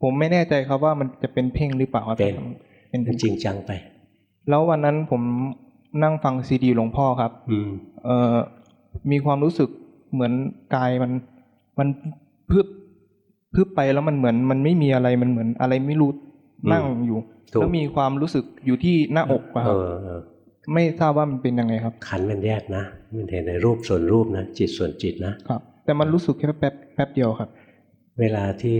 ผมไม่แน่ใจครับว่ามันจะเป็นเพ่งหรือเปล่าครับเป็นเป็นจริงจังไป แล้ววันนั้นผมนั่งฟังซีดีหลวงพ่อครับ อืม เอ่อมีความรู้สึกเหมือนกายมันมันพึบ พึบไปแล้วมันเหมือนมันไม่มีอะไรมันเหมือนอะไรไม่รู้อืมนั่งอยู่ถูกแล้วมีความรู้สึกอยู่ที่หน้าอกอะคเอรับอเออไม่ทราบว่ามันเป็นยังไงครับ ขันธ์มันแยกนะมันเห็นในรูปส่วนรูปนะจิตส่วนจิตนะครับ แต่มันรู้สึกแค่แป๊บแป๊บเดียวครับ เวลาที่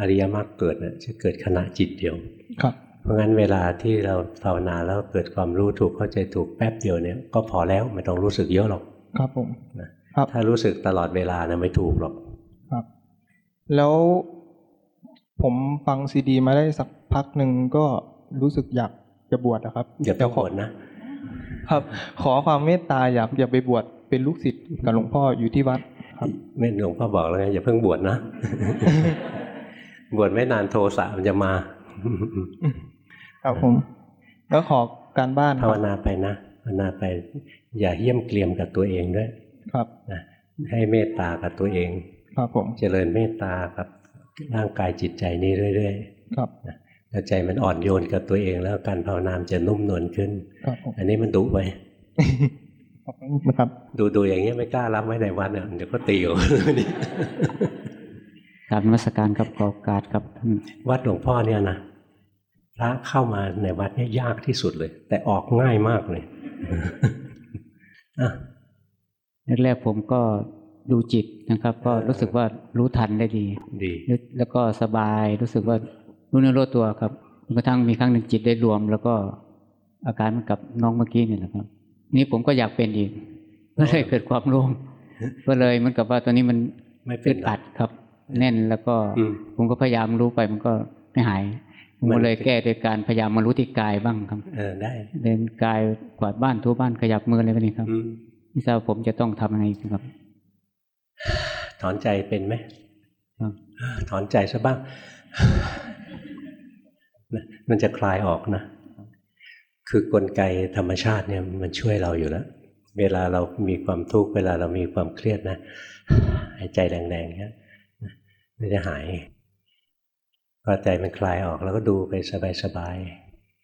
อริยมรรคเกิดนะจะเกิดขณะจิตเดียวครับ เพราะงั้นเวลาที่เราภาวนาแล้วเกิดความรู้ถูกเข้าใจถูกแป๊บเดียวเนี่ย ก็พอแล้วไม่ต้องรู้สึกเยอะหรอกครับผมนะครับถ้ารู้สึกตลอดเวลานะไม่ถูกหรอกครับ แล้วผมฟังซีดี มาได้สักพักหนึ่งก็รู้สึกอยากจะบวชนะครับอย่าไปแต่โกขรอธนะ ครับ ขอความเมตตาอยากอยากไปบวชเป็นลูกศิษย์กับหลวงพ่ออยู่ที่วัด ครับแม่หลวงพ่อบอกแล้วไงอย่าเพิ่งบวชนะ บวชไม่นานโทสะมันจะมา ครับผม แล้วขอการบ้านคภาวรับนาไปนะภาวนาไป อย่าเยี่ยมเกลียมกับตัวเองด้วย ครับนะให้เมตตากับตัวเอง ครับผมเจริญเมตตากับร่างกายจิตใจนี้เรื่อยครับๆถ้าใจมันอ่อนโยนกับตัวเองแล้วการภาวนามนจะนุ่มนวลขึ้นครับผมอันนี้มันดุไปขอบคุณครับดูดูอย่างเงี้ยไม่กล้ารับไว้ในวัดเนี่ยเดี๋ยวก็ตีอยู่กราบนมัสการครับขอโอกาสครับท่านวัดหลวงพ่อเนี่ยนะพระเข้ามาในวัดเนี่ยยากที่สุดเลย แต่ออกง่ายมากเลยอะแรกๆผมก็ ดูจิตนะครับ ก็รู้สึกว่ารู้ทันได้ดี ดี แล้วก็สบายรู้สึกว่ารู้เนื้อรู้ตัวครับจนกระทั่งมีครั้งหนึ่งจิตได้รวม แล้วก็อาการเหมันกับน้องเมื่อกี้เนี่ยนะครับ นี่ผมก็อยากเป็นอีกก็เลยเกิดความโลงก็เลยเหมันกับว่าตัวนี้มันไม่เป็อึนดไรอัดครับ แน่นแล้วก็อืมผมก็พยายามรู้ไปมันก็ไม่หายผมมัก็นเลยแก้โดยการพยายามมารู้ที่กายบ้างครับ เออได้เดินกายกวาดบ้านทูบ้านขยับมืออะไรแบบนี้ครับอืมไม่ทราบผมจะต้องทำยังไงครับ ถอนใจเป็นไหมครับถอนใจซะบ้างนะมันจะคลายออกนะ คือกลไกธรรมชาติเนี่ยมันช่วยเราอยู่แล้ว เวลาเรามีความทุกข์เวลาเรามีความเครียดนะหายใจแรงๆเนี้ยมันจะหายพอใจมันคลายออกแล้วก็ดูไปสบาย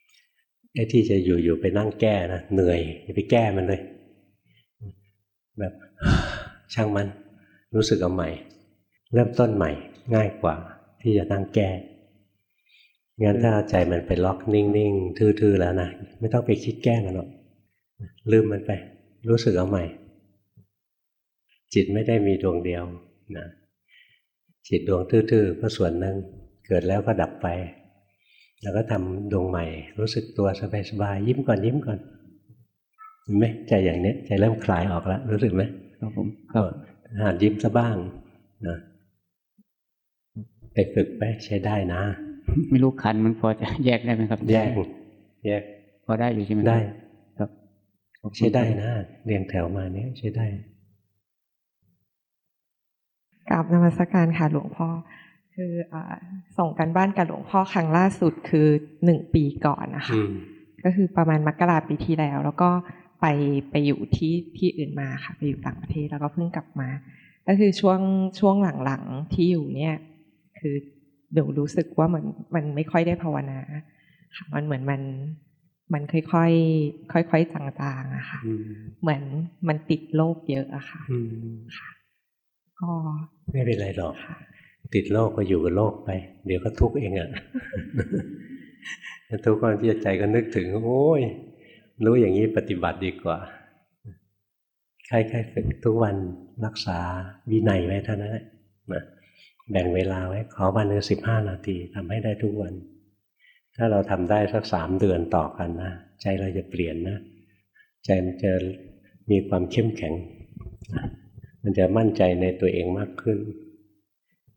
ๆไอ้ที่จะอยู่ๆไปนั่งแก้นะเหนื่อยอย่าไปแก้มันเลย แบบช่างมัน รู้สึกเอาใหม่ เริ่มต้นใหม่ง่ายกว่า ที่จะนั่งแก้งั้นถ้าใจมันไปล็อกนิ่งๆทื่อๆแล้วนะไม่ต้องไปคิดแก้มันหรอกลืมมันไป รู้สึกเอาใหม่ จิตไม่ได้มีดวงเดียวนะจิตดวงทื่อๆก็ส่วนหนึ่งเกิดแล้วก็ดับไป แล้วก็ทำดวงใหม่ รู้สึกตัวสบายๆยิ้มก่อนยิ้มก่อนเห็นไหมใจอย่างเนี้ยใจเริ่มคลายออกแล้วรู้สึกไหมครับผมครับ หัดยิ้มซะบ้างนะไปฝึกไปใช้ได้นะ ไม่รู้ขันมันพอจะแยกได้ไหมครับ แยก แยก พอได้อยู่ใช่ไหมครับได้ ครับใช้ได้นะเรียงแถวมาเนี้ยใช้ได้กราบนมัสการค่ะหลวงพ่อ คืออาส่งกันบ้านกับหลวงพ่อครั้งล่าสุดคือหนึ่งปีก่อนนะคะอืมก็คือประมาณมกราปีที่แล้ว แล้วก็ ไปไปอยู่ที่ที่อื่นมาค่ะไปอยู่ต่างประเทศแล้วก็เพิ่งกลับมา ก็คือช่วงช่วงหลังๆที่อยู่เนี่ย คือเดี๋ยวรู้สึกว่ามันมันไม่ค่อยได้ภาวนาค่ะมันเหมือนมันมันค่อยๆค่อยๆจางๆอะค่ะอืมเหมือนมันติดโลกเยอะอะค่ะอืมก็ไม่เป็นไรหรอกติดโลกก็อยู่กับโลกไป เดี๋ยวก็ทุกข์เองอะถ้าทุกข์ก็ที่ใจก็นึกถึง โอ้ย รู้อย่างนี้ปฏิบัติดีกว่าใครๆฝึกทุกวันรักษาวินัยไว้เท่านั้นแหละนะแบ่งเวลาไว้ขอวันหนึ่งสิบห้านาทีทำให้ได้ทุกวัน ถ้าเราทำได้สักสามเดือนต่อกันนะใจเราจะเปลี่ยนนะใจมันจะมีความเข้มแข็ง มันจะมั่นใจในตัวเองมากขึ้น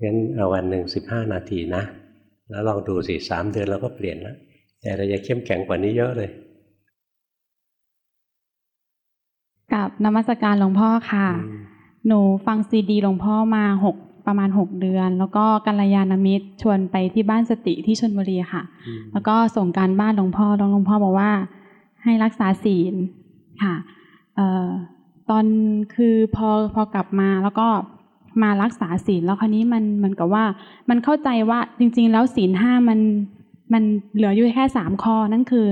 งั้นเอาวันหนึ่งสิบห้านาทีนะ แล้วลองดูสิสามเดือนเราก็เปลี่ยนแล้วแต่เราจะเข้มแข็งกว่านี้เยอะเลย กับนมัสการหลวงพ่อค่ะ หนูฟังซีดีหลวงพ่อมาหกประมาณหกเดือน แล้วก็กัลยาณมิตรชวนไปที่บ้านสติที่ชนบุรีค่ะ แล้วก็ส่งการบ้านหลวงพ่อแล้วหลวงพ่อบอกว่า ให้รักษาศีลค่ะเอ่อตอนคือพอพอกลับมาแล้วก็มารักษาศีลแล้วคราวนี้มันมันกับว่า มันเข้าใจว่าจริง ๆ แล้วศีลห้ามันมันเหลืออยู่แค่สามข้อนั่นคือ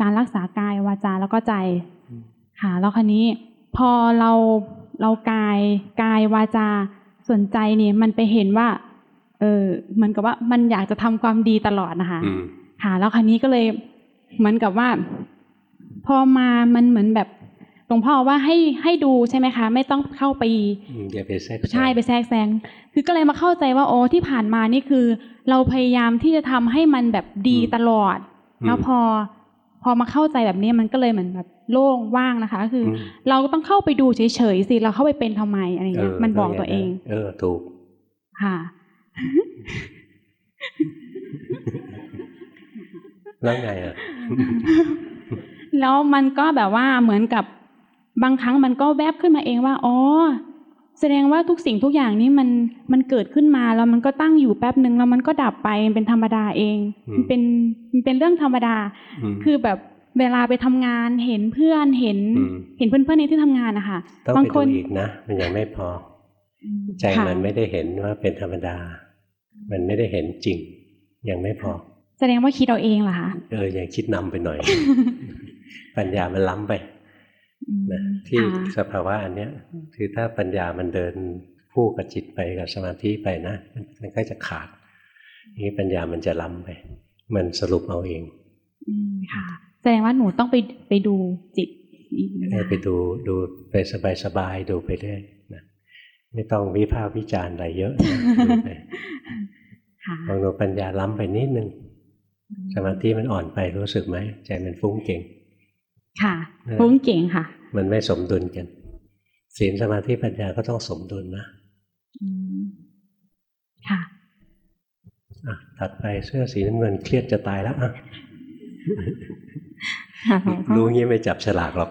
การรักษากายวาจาแล้วก็ใจ ค่ะแล้วคราวนี้พอเราเรากายกายวาจาสนใจเนี่ยมันไปเห็นว่า เออเหมือนกับว่ามันอยากจะทำความดีตลอดนะคะอืมค่ะแล้วคราวนี้ก็เลยเหมือนกับว่า พอมามันเหมือนแบบหลวงพ่อว่าให้ให้ดูใช่ไหมคะ ไม่ต้องเข้าไปอืมอย่าไปแทรกแซงใช่ไปแทรกแซงคือก็เลยมาเข้าใจว่าโอ้ที่ผ่านมานี่คือ เราพยายามที่จะทำให้มันแบบดีตลอด แล้วพอ พอมาเข้าใจแบบนี้มันก็เลยเหมือนแบบ โล่งว่างนะคะก็คืออมเราก็ต้องเข้าไปดูเฉยๆสิเราเข้าไปเป็นทำไมอะไรเงี้ยมันบอกตัวเอง เออถูกค่ะแล้วไงอะแล้วมันก็แบบว่าเหมือนกับบางครั้งมันก็แวบขึ้นมาเองว่าอ๋อแสดงว่าทุกสิ่งทุกอย่างนี้มันมันเกิดขึ้นมาแล้วมันก็ตั้งอยู่แป๊บหนึ่งแล้วมันก็ดับไปมันเป็นธรรมดาเองอืมมันเป็นมันเป็นเรื่องธรรมดาอืมคือแบบ เวลาไปทำงานเห็นเพื่อนเห็นอืมเห็นเพื่อนๆในที่ทำงานนะคะต้องบางไปคดูนอีกนะมันยังไม่พอ ใจค่ะมันไม่ได้เห็นว่าเป็นธรรมดา มันไม่ได้เห็นจริง ยังไม่พอ แสดงว่าคิดเอาเองเหรอคะเออยังคิดนำไปหน่อย ปัญญามันล้ำไปนะที่ค่ะสภาวะอันเนี้ย คือถ้าปัญญามันเดินคู่กับจิตไปกับสมาธิไปนะมันก็จะขาดนี้ปัญญามันจะล้ำไป มันสรุปเอาเองอืมค่ะ แสดงว่าหนูต้องไปไปดูจิตอีกนะให้ไปดูดูไปสบายๆดูไปเรื่อยนะไม่ต้องวิพากษ์วิจารณ์อะไรเยอะนะดูไปค่ะลองดูปัญญาล้ำไปนิดนึงสมาธิมันอ่อนไปรู้สึกไหมใจมันฟุ้งเก่ง ค่ะเออฟุ้งเก่งค่ะ มันไม่สมดุลกันศีลสมาธิปัญญาก็ต้องสมดุลนะอืมค่ะอะ ถัดไปเสื้อสีน้ำเงินเครียดจะตายแล้วอะค่ะหลวงพ่อ รู้งี้ไม่จับฉลากหรอก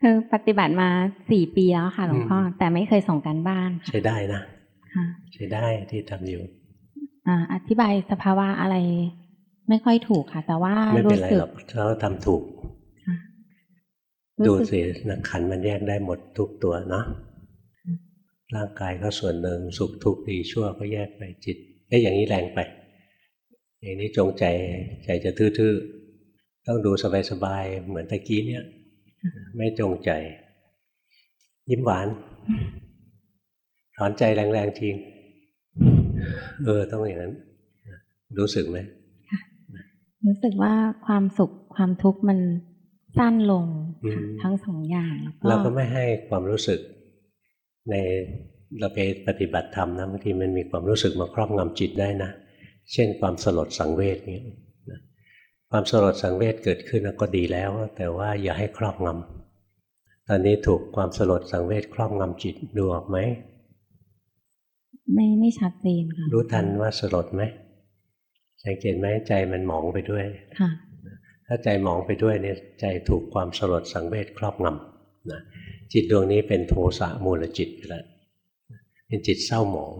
คือปฏิบัติมาสี่ปีแล้วค่ะ หลวงพ่อ แต่ไม่เคยส่งการบ้าน ใช้ได้นะค่ะใช้ได้ที่ทำอยู่อ่าอธิบายสภาวะอะไร ไม่ค่อยถูกค่ะ แต่ว่าไม่เป็นรู้ไรสึกหรอกถ้าเราทำถูกรู้ดูสึกสินักขันธ์มันแยกได้หมดทุกตัวเนาะร่างกายก็ส่วนหนึ่งสุขทุกข์ดีชั่วก็แยกไปจิตไอ้ยอย่างนี้แรงไป อย่างนี้จงใจใจจะทื่อๆ ต้องดูสบายๆ เหมือนตะกี้เนี่ย ไม่จงใจ ยิ้มหวาน ถอนใจแรงๆ ทิ้ง เออ ต้องอย่างนั้น รู้สึกไหมรู้สึกว่าความสุขความทุกข์มันสั้นลงอืมทั้งสองอย่างเราก็ไม่ให้ความรู้สึกใน เราไปปฏิบัติธรรมนะบางทีมันมีความรู้สึกมาครอบงำจิตได้นะ เช่นความสลดสังเวชเนี่ยนะความสลดสังเวชเกิดขึ้นก็ดีแล้ว แต่ว่าอย่าให้ครอบงำตอนนี้ถูกความสลดสังเวชครอบงำจิตดูออกไหมไม่ไม่ชัดเจนค่ะรู้ทันว่าสลดไหมสังเกตไหมใจมันหมองไปด้วยค่ะถ้าใจหมองไปด้วยเนี่ยใจถูกความสลดสังเวชครอบงำนะจิตดวงนี้เป็นโทสะมูลจิตไปแล้ว เป็นจิตเศร้าหมอง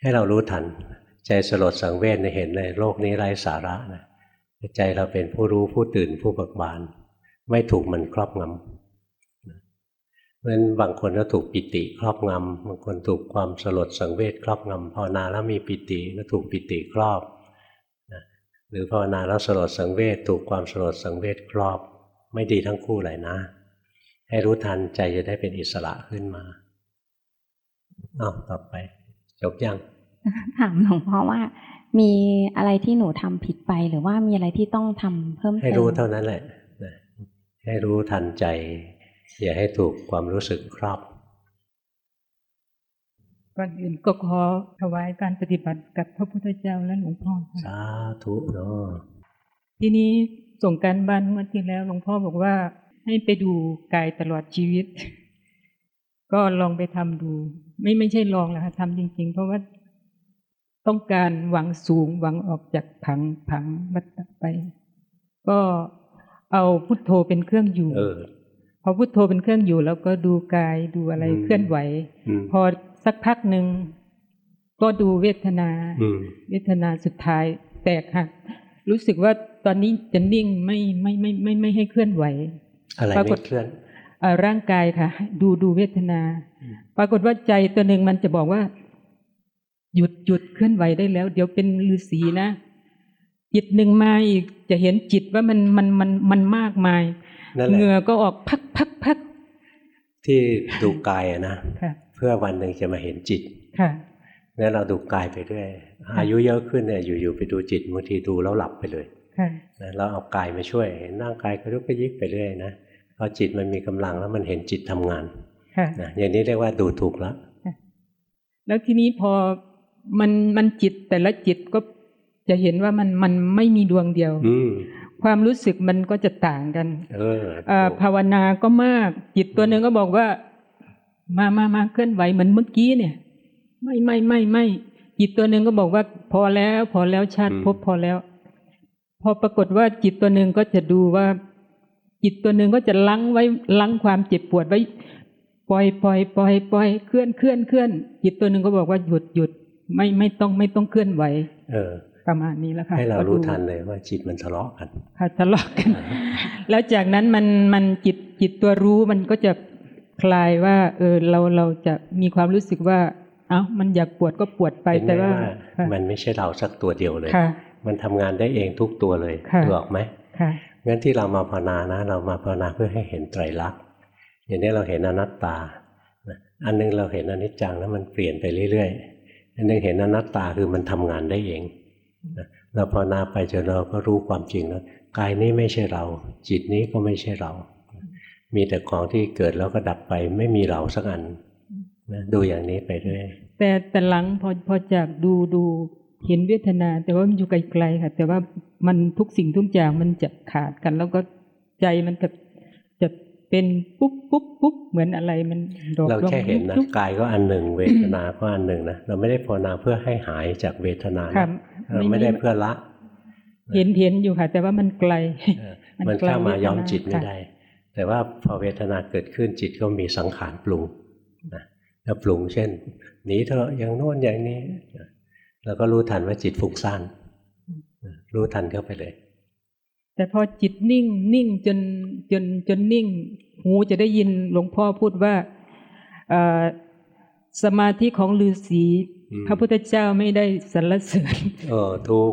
ให้เรารู้ทัน ใจสลดสังเวชในเห็นในโลกนี้ไร้สาระนะใจเราเป็นผู้รู้ผู้ตื่นผู้เบิกบาน ไม่ถูกมันครอบงำเพราะฉะนั้นบางคนก็ถูกปิติครอบงำบางคนถูกความสลดสังเวชครอบงำภาวนาแล้วมีปิติก็ถูกปิติครอบหรือภาวนาแล้วสลดสังเวชถูกความสลดสังเวชครอบ ไม่ดีทั้งคู่เลยนะ ให้รู้ทันใจจะได้เป็นอิสระขึ้นมา อ้าวต่อไป จบยัง ถามหลวงพ่อว่า มีอะไรที่หนูทำผิดไปหรือว่ามีอะไรที่ต้องทำเพิ่มเติมให้รู้เท่านั้นแหละนะให้รู้ทันใจ อย่าให้ถูกความรู้สึกครอบก่อนอื่นก็ขอถวายการปฏิบัติกับพระพุทธเจ้าและหลวงพ่อค่ะสาธุเนาะทีนี้ส่งการบ้านเมื่อที่แล้วหลวงพ่อบอกว่า ให้ไปดูกายตลอดชีวิต ก็ลองไปทำดู ไม่ไม่ใช่ลองแหละค่ะทำจริง ๆ เพราะว่าต้องการหวังสูงหวังออกจากผังผังวัฏฏะไป ก็เอาพุทโธเป็นเครื่องอยู่เออพอพุทโธเป็นเครื่องอยู่ แล้วก็ดูกายดูอะไรอืมเคลื่อนไหวอืมพอสักพักหนึ่งก็ดูเวทนาอืมเวทนาสุดท้ายแตกหักรู้สึกว่าตอนนี้จะนิ่งไม่ไม่ไม่ไม่ไม่ให้เคลื่อนไหวอะไรปราไม่กฏเคลื่อนเอ่อ ร่างกายค่ะ ดูดูเวทนา ปรากฏว่าใจตัวหนึ่งมันจะบอกว่า หยุดหยุดเคลื่อนไหวได้แล้ว เดี๋ยวเป็นฤาษีนะจิตหนึ่งมาอีกจะเห็นจิตว่ามันมันมันมันมากมายนั่นแหละเหงื่อก็ออกพักพักพักที่ดูกายอะนะค่ะเพื่อวันหนึ่งจะมาเห็นจิตค่ะงั้นเราดูกายไปเรื่อยอายุเยอะขึ้นเนี่ยอยู่ๆไปดูจิตบางทีดูแล้วหลับไปเลยค่ะนะเราเอากายมาช่วยเห็นร่างกายกระยุกกระยิกไปเรื่อยนะ พอจิตมันมีกำลังแล้วมันเห็นจิตทำงานค่ะนะอย่างนี้เรียกว่าดูถูกแล้วแล้วทีนี้พอมันมันจิตแต่ละจิตก็จะเห็นว่ามันมันไม่มีดวงเดียวอืมความรู้สึกมันก็จะต่างกัน เออเอ่อภาวนาก็มาก จิตตัวหนึ่งก็บอกว่า มามามาเคลื่อนไหวเหมือนเมื่อกี้เนี่ย ไม่ไม่ไม่ไม่จิตตัวหนึ่งก็บอกว่า พอแล้ว พอแล้วชาติภพพอแล้ว พอปรากฏว่าจิตตัวหนึ่งก็จะดูว่า จิตตัวหนึ่งก็จะลังไว้ลังความเจ็บปวดไว้ ปล่อยปล่อยปล่อยปล่อยเคลื่อนเคลื่อนเคลื่อนจิตตัวหนึ่งก็บอกว่าหยุดหยุดไม่ไม่ต้องไม่ต้องเคลื่อนไหว เออ ประมาณนี้แล้วค่ะให้เราก็ดูรู้ทันเลยว่าจิตมันทะเลาะกันค่ะทะเลาะกัน แล้วจากนั้นมันมันจิตจิตตัวรู้มันก็จะคลายว่า เออเราเราจะมีความรู้สึกว่า เอ้ามันอยากปวดก็ปวดไปเห็นไหมแต่ว่าว่าค่ะมันไม่ใช่เราสักตัวเดียวเลยค่ะมันทำงานได้เองทุกตัวเลยค่ะดูออกไหมค่ะ งั้นที่เรามาภาวนานะ เรามาภาวนาเพื่อให้เห็นไตรลักษณ์อย่างนี้เราเห็นอนัตตา อันนึงเราเห็นอนิจจังแล้วมันเปลี่ยนไปเรื่อยๆ อันนึงเห็นอนัตตาคือมันทำงานได้เองเราภาวนาไปจนเราก็รู้ความจริงแล้วกายนี้ไม่ใช่เรา จิตนี้ก็ไม่ใช่เรา มีแต่ของที่เกิดแล้วก็ดับไปไม่มีเราสักอันนะดูอย่างนี้ไปเรื่อยแต่แต่หลังพอพอจากดูดู เห็นเวทนา แต่ว่ามันอยู่ไกลๆค่ะ แต่ว่ามันทุกสิ่งทุกอย่างมันจะขาดกัน แล้วก็ใจมันจะจะเป็นปุ๊บปุ๊บปุ๊บเหมือนอะไรมันดอกเราแค่เห็นนะยุบกายก็อันหนึ่ง เวทนาก็อันหนึ่งนะเราไม่ได้ภาวนาเพื่อให้หายจากเวทนาค่ะนะไม่เราไม่ได้เพื่อละ เห็นเห็นอยู่ค่ะ แต่ว่ามันไกลเออมันไกลเข้ามาย้อมวทนจิตไม่ค่ะได้ แต่ว่าพอเวทนาเกิดขึ้นจิตก็มีสังขารปรุงนะแล้วปรุงเช่นหนีเถอะอย่างโน้นอย่างนี้นะ แล้วก็รู้ทันว่าจิตฟุ้งซ่านนะรู้ทันเข้าไปเลย แต่พอจิตนิ่งนิ่งจนจนจนนิ่ง หูจะได้ยินหลวงพ่อพูดว่าเอ่อสมาธิของฤาษีอืมพระพุทธเจ้าไม่ได้สรรเสริญเออทุก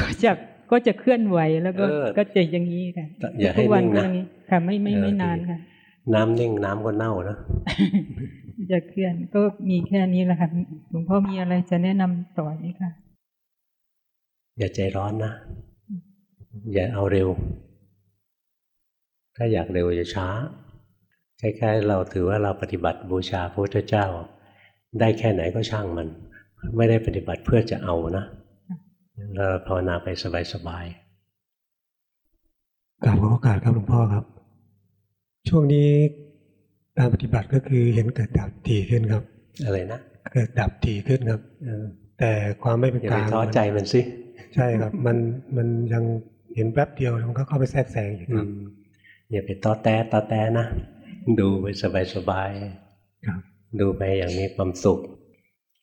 ก็จะก็จะเคลื่อนไหวแล้วก็เออก็จะอย่างนี้ค่ะอย่าให้ทุกวันิ่งก็นะอย่างค่ะไม่ไม่ไม่เออนานดีค่ะ น้ำนิ่งน้ำก็เน่านะ จะเคลื่อนก็มีแค่นี้แหละค่ะหลวงพ่อมีอะไรจะแนะนำต่อไหมคะอย่าใจร้อนนะ อย่าเอาเร็ว ถ้าอยากเร็วอย่าช้าคล้ายๆเราถือว่าเราปฏิบัติบูชาพระพุทธเจ้า ได้แค่ไหนก็ช่างมัน ไม่ได้ปฏิบัติเพื่อจะเอานะเราภาวนาไปสบายกราบขอโอกาสครับหลวงพ่อครับ ช่วงนี้ การปฏิบัติก็คือเห็นเกิดดับถี่ขึ้นครับๆอะไรนะเกิดดับถี่ขึ้นครับเออแต่ความไม่เป็นอย่ากไปลางท้อใจมันสิใช่ครับ มันมันยังเห็นแป๊บเดียวมันก็เข้าไปแทรกแซงอยู่อืครับมอย่าไปต้อแต้ต้อแต้นะดูไปสบายครับๆดูไปอย่างมีความสุข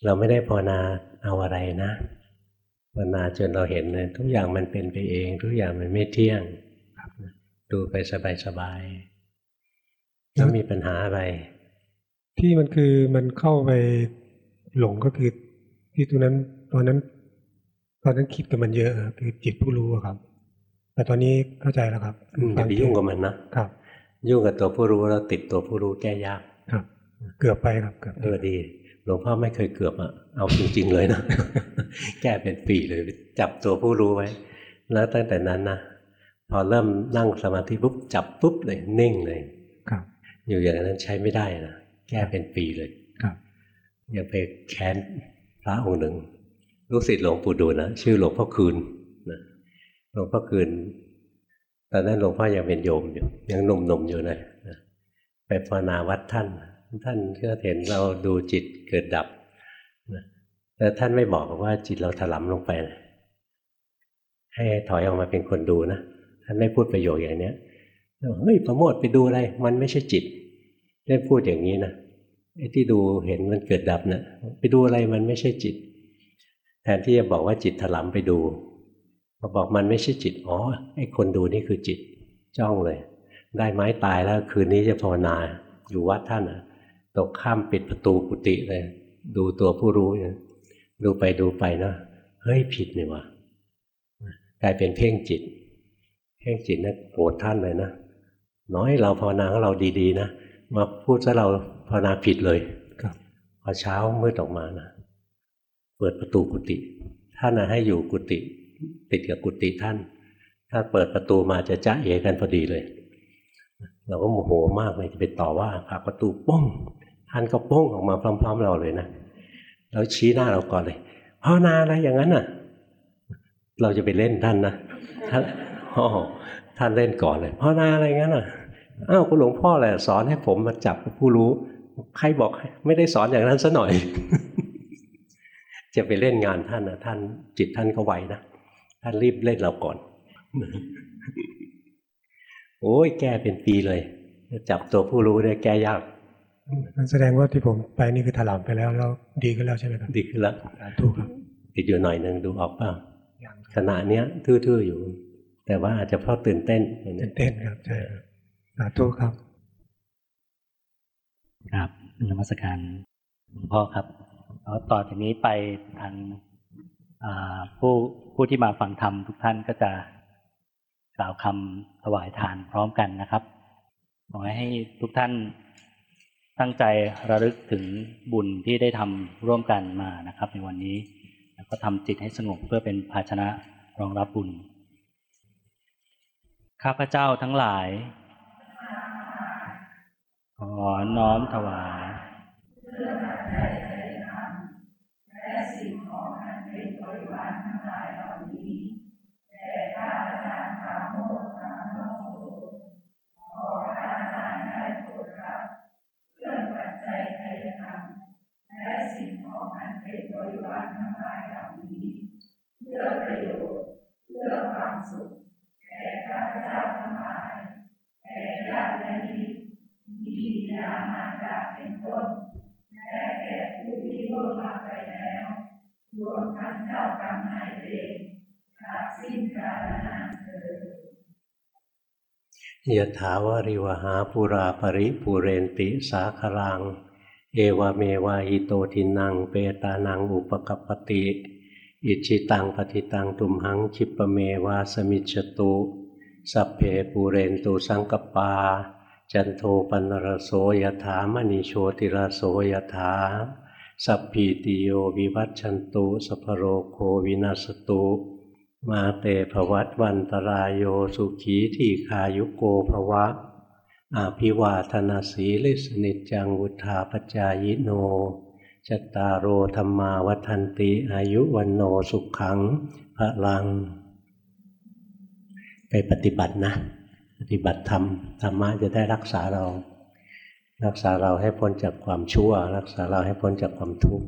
เราไม่ได้ภาวนาเอาอะไรนะภาวนาจนเราเห็นเลยทุกอย่างมันเป็นไปเอง ทุกอย่างมันไม่เที่ยงดูไปสบาย แล้วมีปัญหาอะไร ที่มันคือมันเข้าไปหลงก็คือที่ตรงนั้นตอนนั้น ตอนนั้นคิดกับมันเยอะอะคือจิตผู้รู้อะครับ แต่ตอนนี้เข้าใจแล้วครับอืมอย่าไปยุ่งกับมันนะครับ ยุ่งกับตัวผู้รู้แล้วติดตัวผู้รู้แก้ยากครับ เกือบไปครับเกือบเออดีหลวงพ่อไม่เคยเกือบอะเอาจริงๆเลยนะแก้เป็นปีเลย จับตัวผู้รู้ไว้ แล้วตั้งแต่นั้นนะพอเริ่มนั่งสมาธิปุ๊บจับปุ๊บเลยนิ่งเลยครับ อยู่อย่างนั้นใช้ไม่ได้นะแก้เป็นปีเลยครับอย่าไปแค้นพระองค์หนึ่ง ลูกศิษย์หลวงปู่ดูลนะชื่อหลวงพ่อคืนนะหลวงพ่อคืน ตอนนั้นหลวงพ่อยังเป็นโยมอยู่ยังหนุ่มๆอยู่เลยนะไปภาวนาวัดท่าน ท่านก็เห็นเราดูจิตเกิดดับนะแต่ท่านไม่บอกว่าจิตเราถลำลงไปนะให้ถอยออกมาเป็นคนดูนะท่านไม่พูดประโยคอย่างเนี้ยเฮ้ยประโมทไปดูอะไร มันไม่ใช่จิต ได้พูดอย่างนี้นะไอ้ที่ดูเห็นมันเกิดดับนะไปดูอะไรมันไม่ใช่จิต แทนที่จะบอกว่าจิตถลำไปดูพอบอกมันไม่ใช่จิตอ๋อไอ้คนดูนี่คือจิตจ้องเลย ได้ไม้ตายแล้วคืนนี้จะภาวนาอยู่วัดท่านอะตกข้ามปิดประตูกุฏิเลย ดูตัวผู้รู้เนี่ยดูไปดูไปเนาะเฮ้ยผิดนี่วะกลายเป็นเพ่งจิต เพ่งจิตนะโกรธท่านเลยนะน้อยเราภาวนาของเราดีๆนะ มาพูดซะเราภาวนาผิดเลยครับพอเช้ามืดออกมานะเปิดประตูกุฏิท่านนะให้อยู่กุฏิติดกับกุฏิท่าน ถ้าเปิดประตูมาจะจ้าเอกันพอดีเลย เราก็โมโหมากเลยจะไปต่อว่าผลักประตูป้องท่านก็ป้องออกมาพร้อม ๆ เราเลยนะแล้วชี้หน้าเราก่อนเลยภาวนาอะไรอย่างนั้นน่ะ เราจะไปเล่นท่านนะท่านอ๋อท่านเล่นก่อนเลยภาวนาอะไรอย่างนั้นน่ะ อ้าวคุณหลวงพ่อแหละสอนให้ผมมาจับผู้รู้ ใครบอกไม่ได้สอนอย่างนั้นซะหน่อย จะไปเล่นงานท่านนะท่านจิตท่านก็ไวนะท่านรีบเล่นเราก่อน โอ้ยแก้เป็นปีเลยจับตัวผู้รู้เนี่ยแก้ยากนั่นแสดงว่าที่ผมไปนี่คือถลำไปแล้วแล้วดีขึ้นแล้วใช่ไหมครับดีขึ้นแล้วถูกครับติดอยู่หน่อยหนึ่งดูออกเปล่าขณะเนี้ยทื่อๆอยู่ แต่ว่าอาจจะเพราะตื่นเต้นตื่นเต้นครับใช่ครับ สาธุครับ ครับนมัสการหลวงพ่อครับแล้วต่อจากนี้ไปทางอ่าผู้ผู้ที่มาฟังธรรมทุกท่านก็จะกล่าวคำถวายทานพร้อมกันนะครับขอให้ทุกท่านตั้งใจระลึกถึงบุญที่ได้ทำร่วมกันมานะครับ ในวันนี้ แล้วก็ทำจิตให้สงบเพื่อเป็นภาชนะรองรับบุญ ข้าพเจ้าทั้งหลาย ขอน้อมถวายและสิ่งของอันเป็นบริวารทั้งหลายเหล่านี้แด่พระอาจารย์ปราโมทธรรมโสขอพระอาจารย์ได้โปรดรับเพื่อปัจจัยไตรธรรมและสิ่งของอันเป็นบริวารทั้งหลายเหล่านี้เพื่อประโยชน์เพื่อความสุขามารดาเป็นต้นและแก่ผู้ที่ล่วงลับไปแล้วรวมทั้งเจ้ากรรมนายเวรตราบสิ้นกาลนานเถิดยะถาวาริวหาปุราปริปุเรนติสาครัง เอวเมวะอิโตทินังเปตานังอุปกปปติ อิจิตังปฏิตังตุมหังคิปเมวาสมิจฉตุ สัพเพปูเรนตุสังกปา จันโทปันรโสยถามณีโชติรโสยถา สัพพีติโยวิวัตชันตุสัพโรโควินาสตุ มาเตภวัตวันตรายโยสุขีที่คายุโกภวะ อาภิวาธนาสีลิสนิจังวุธาปจายโนจตารโอธรรมาวัฒนติอายุวันโนสุขังพระลัง ไปปฏิบัตินะ ปฏิบัติธรรมธรรมะจะได้รักษาเรา รักษาเราให้พ้นจากความชั่ว รักษาเราให้พ้นจากความทุกข์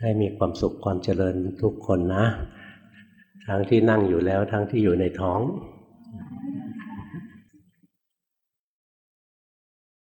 ให้มีความสุขความเจริญทุกคนนะ ทั้งที่นั่งอยู่แล้วทั้งที่อยู่ในท้อง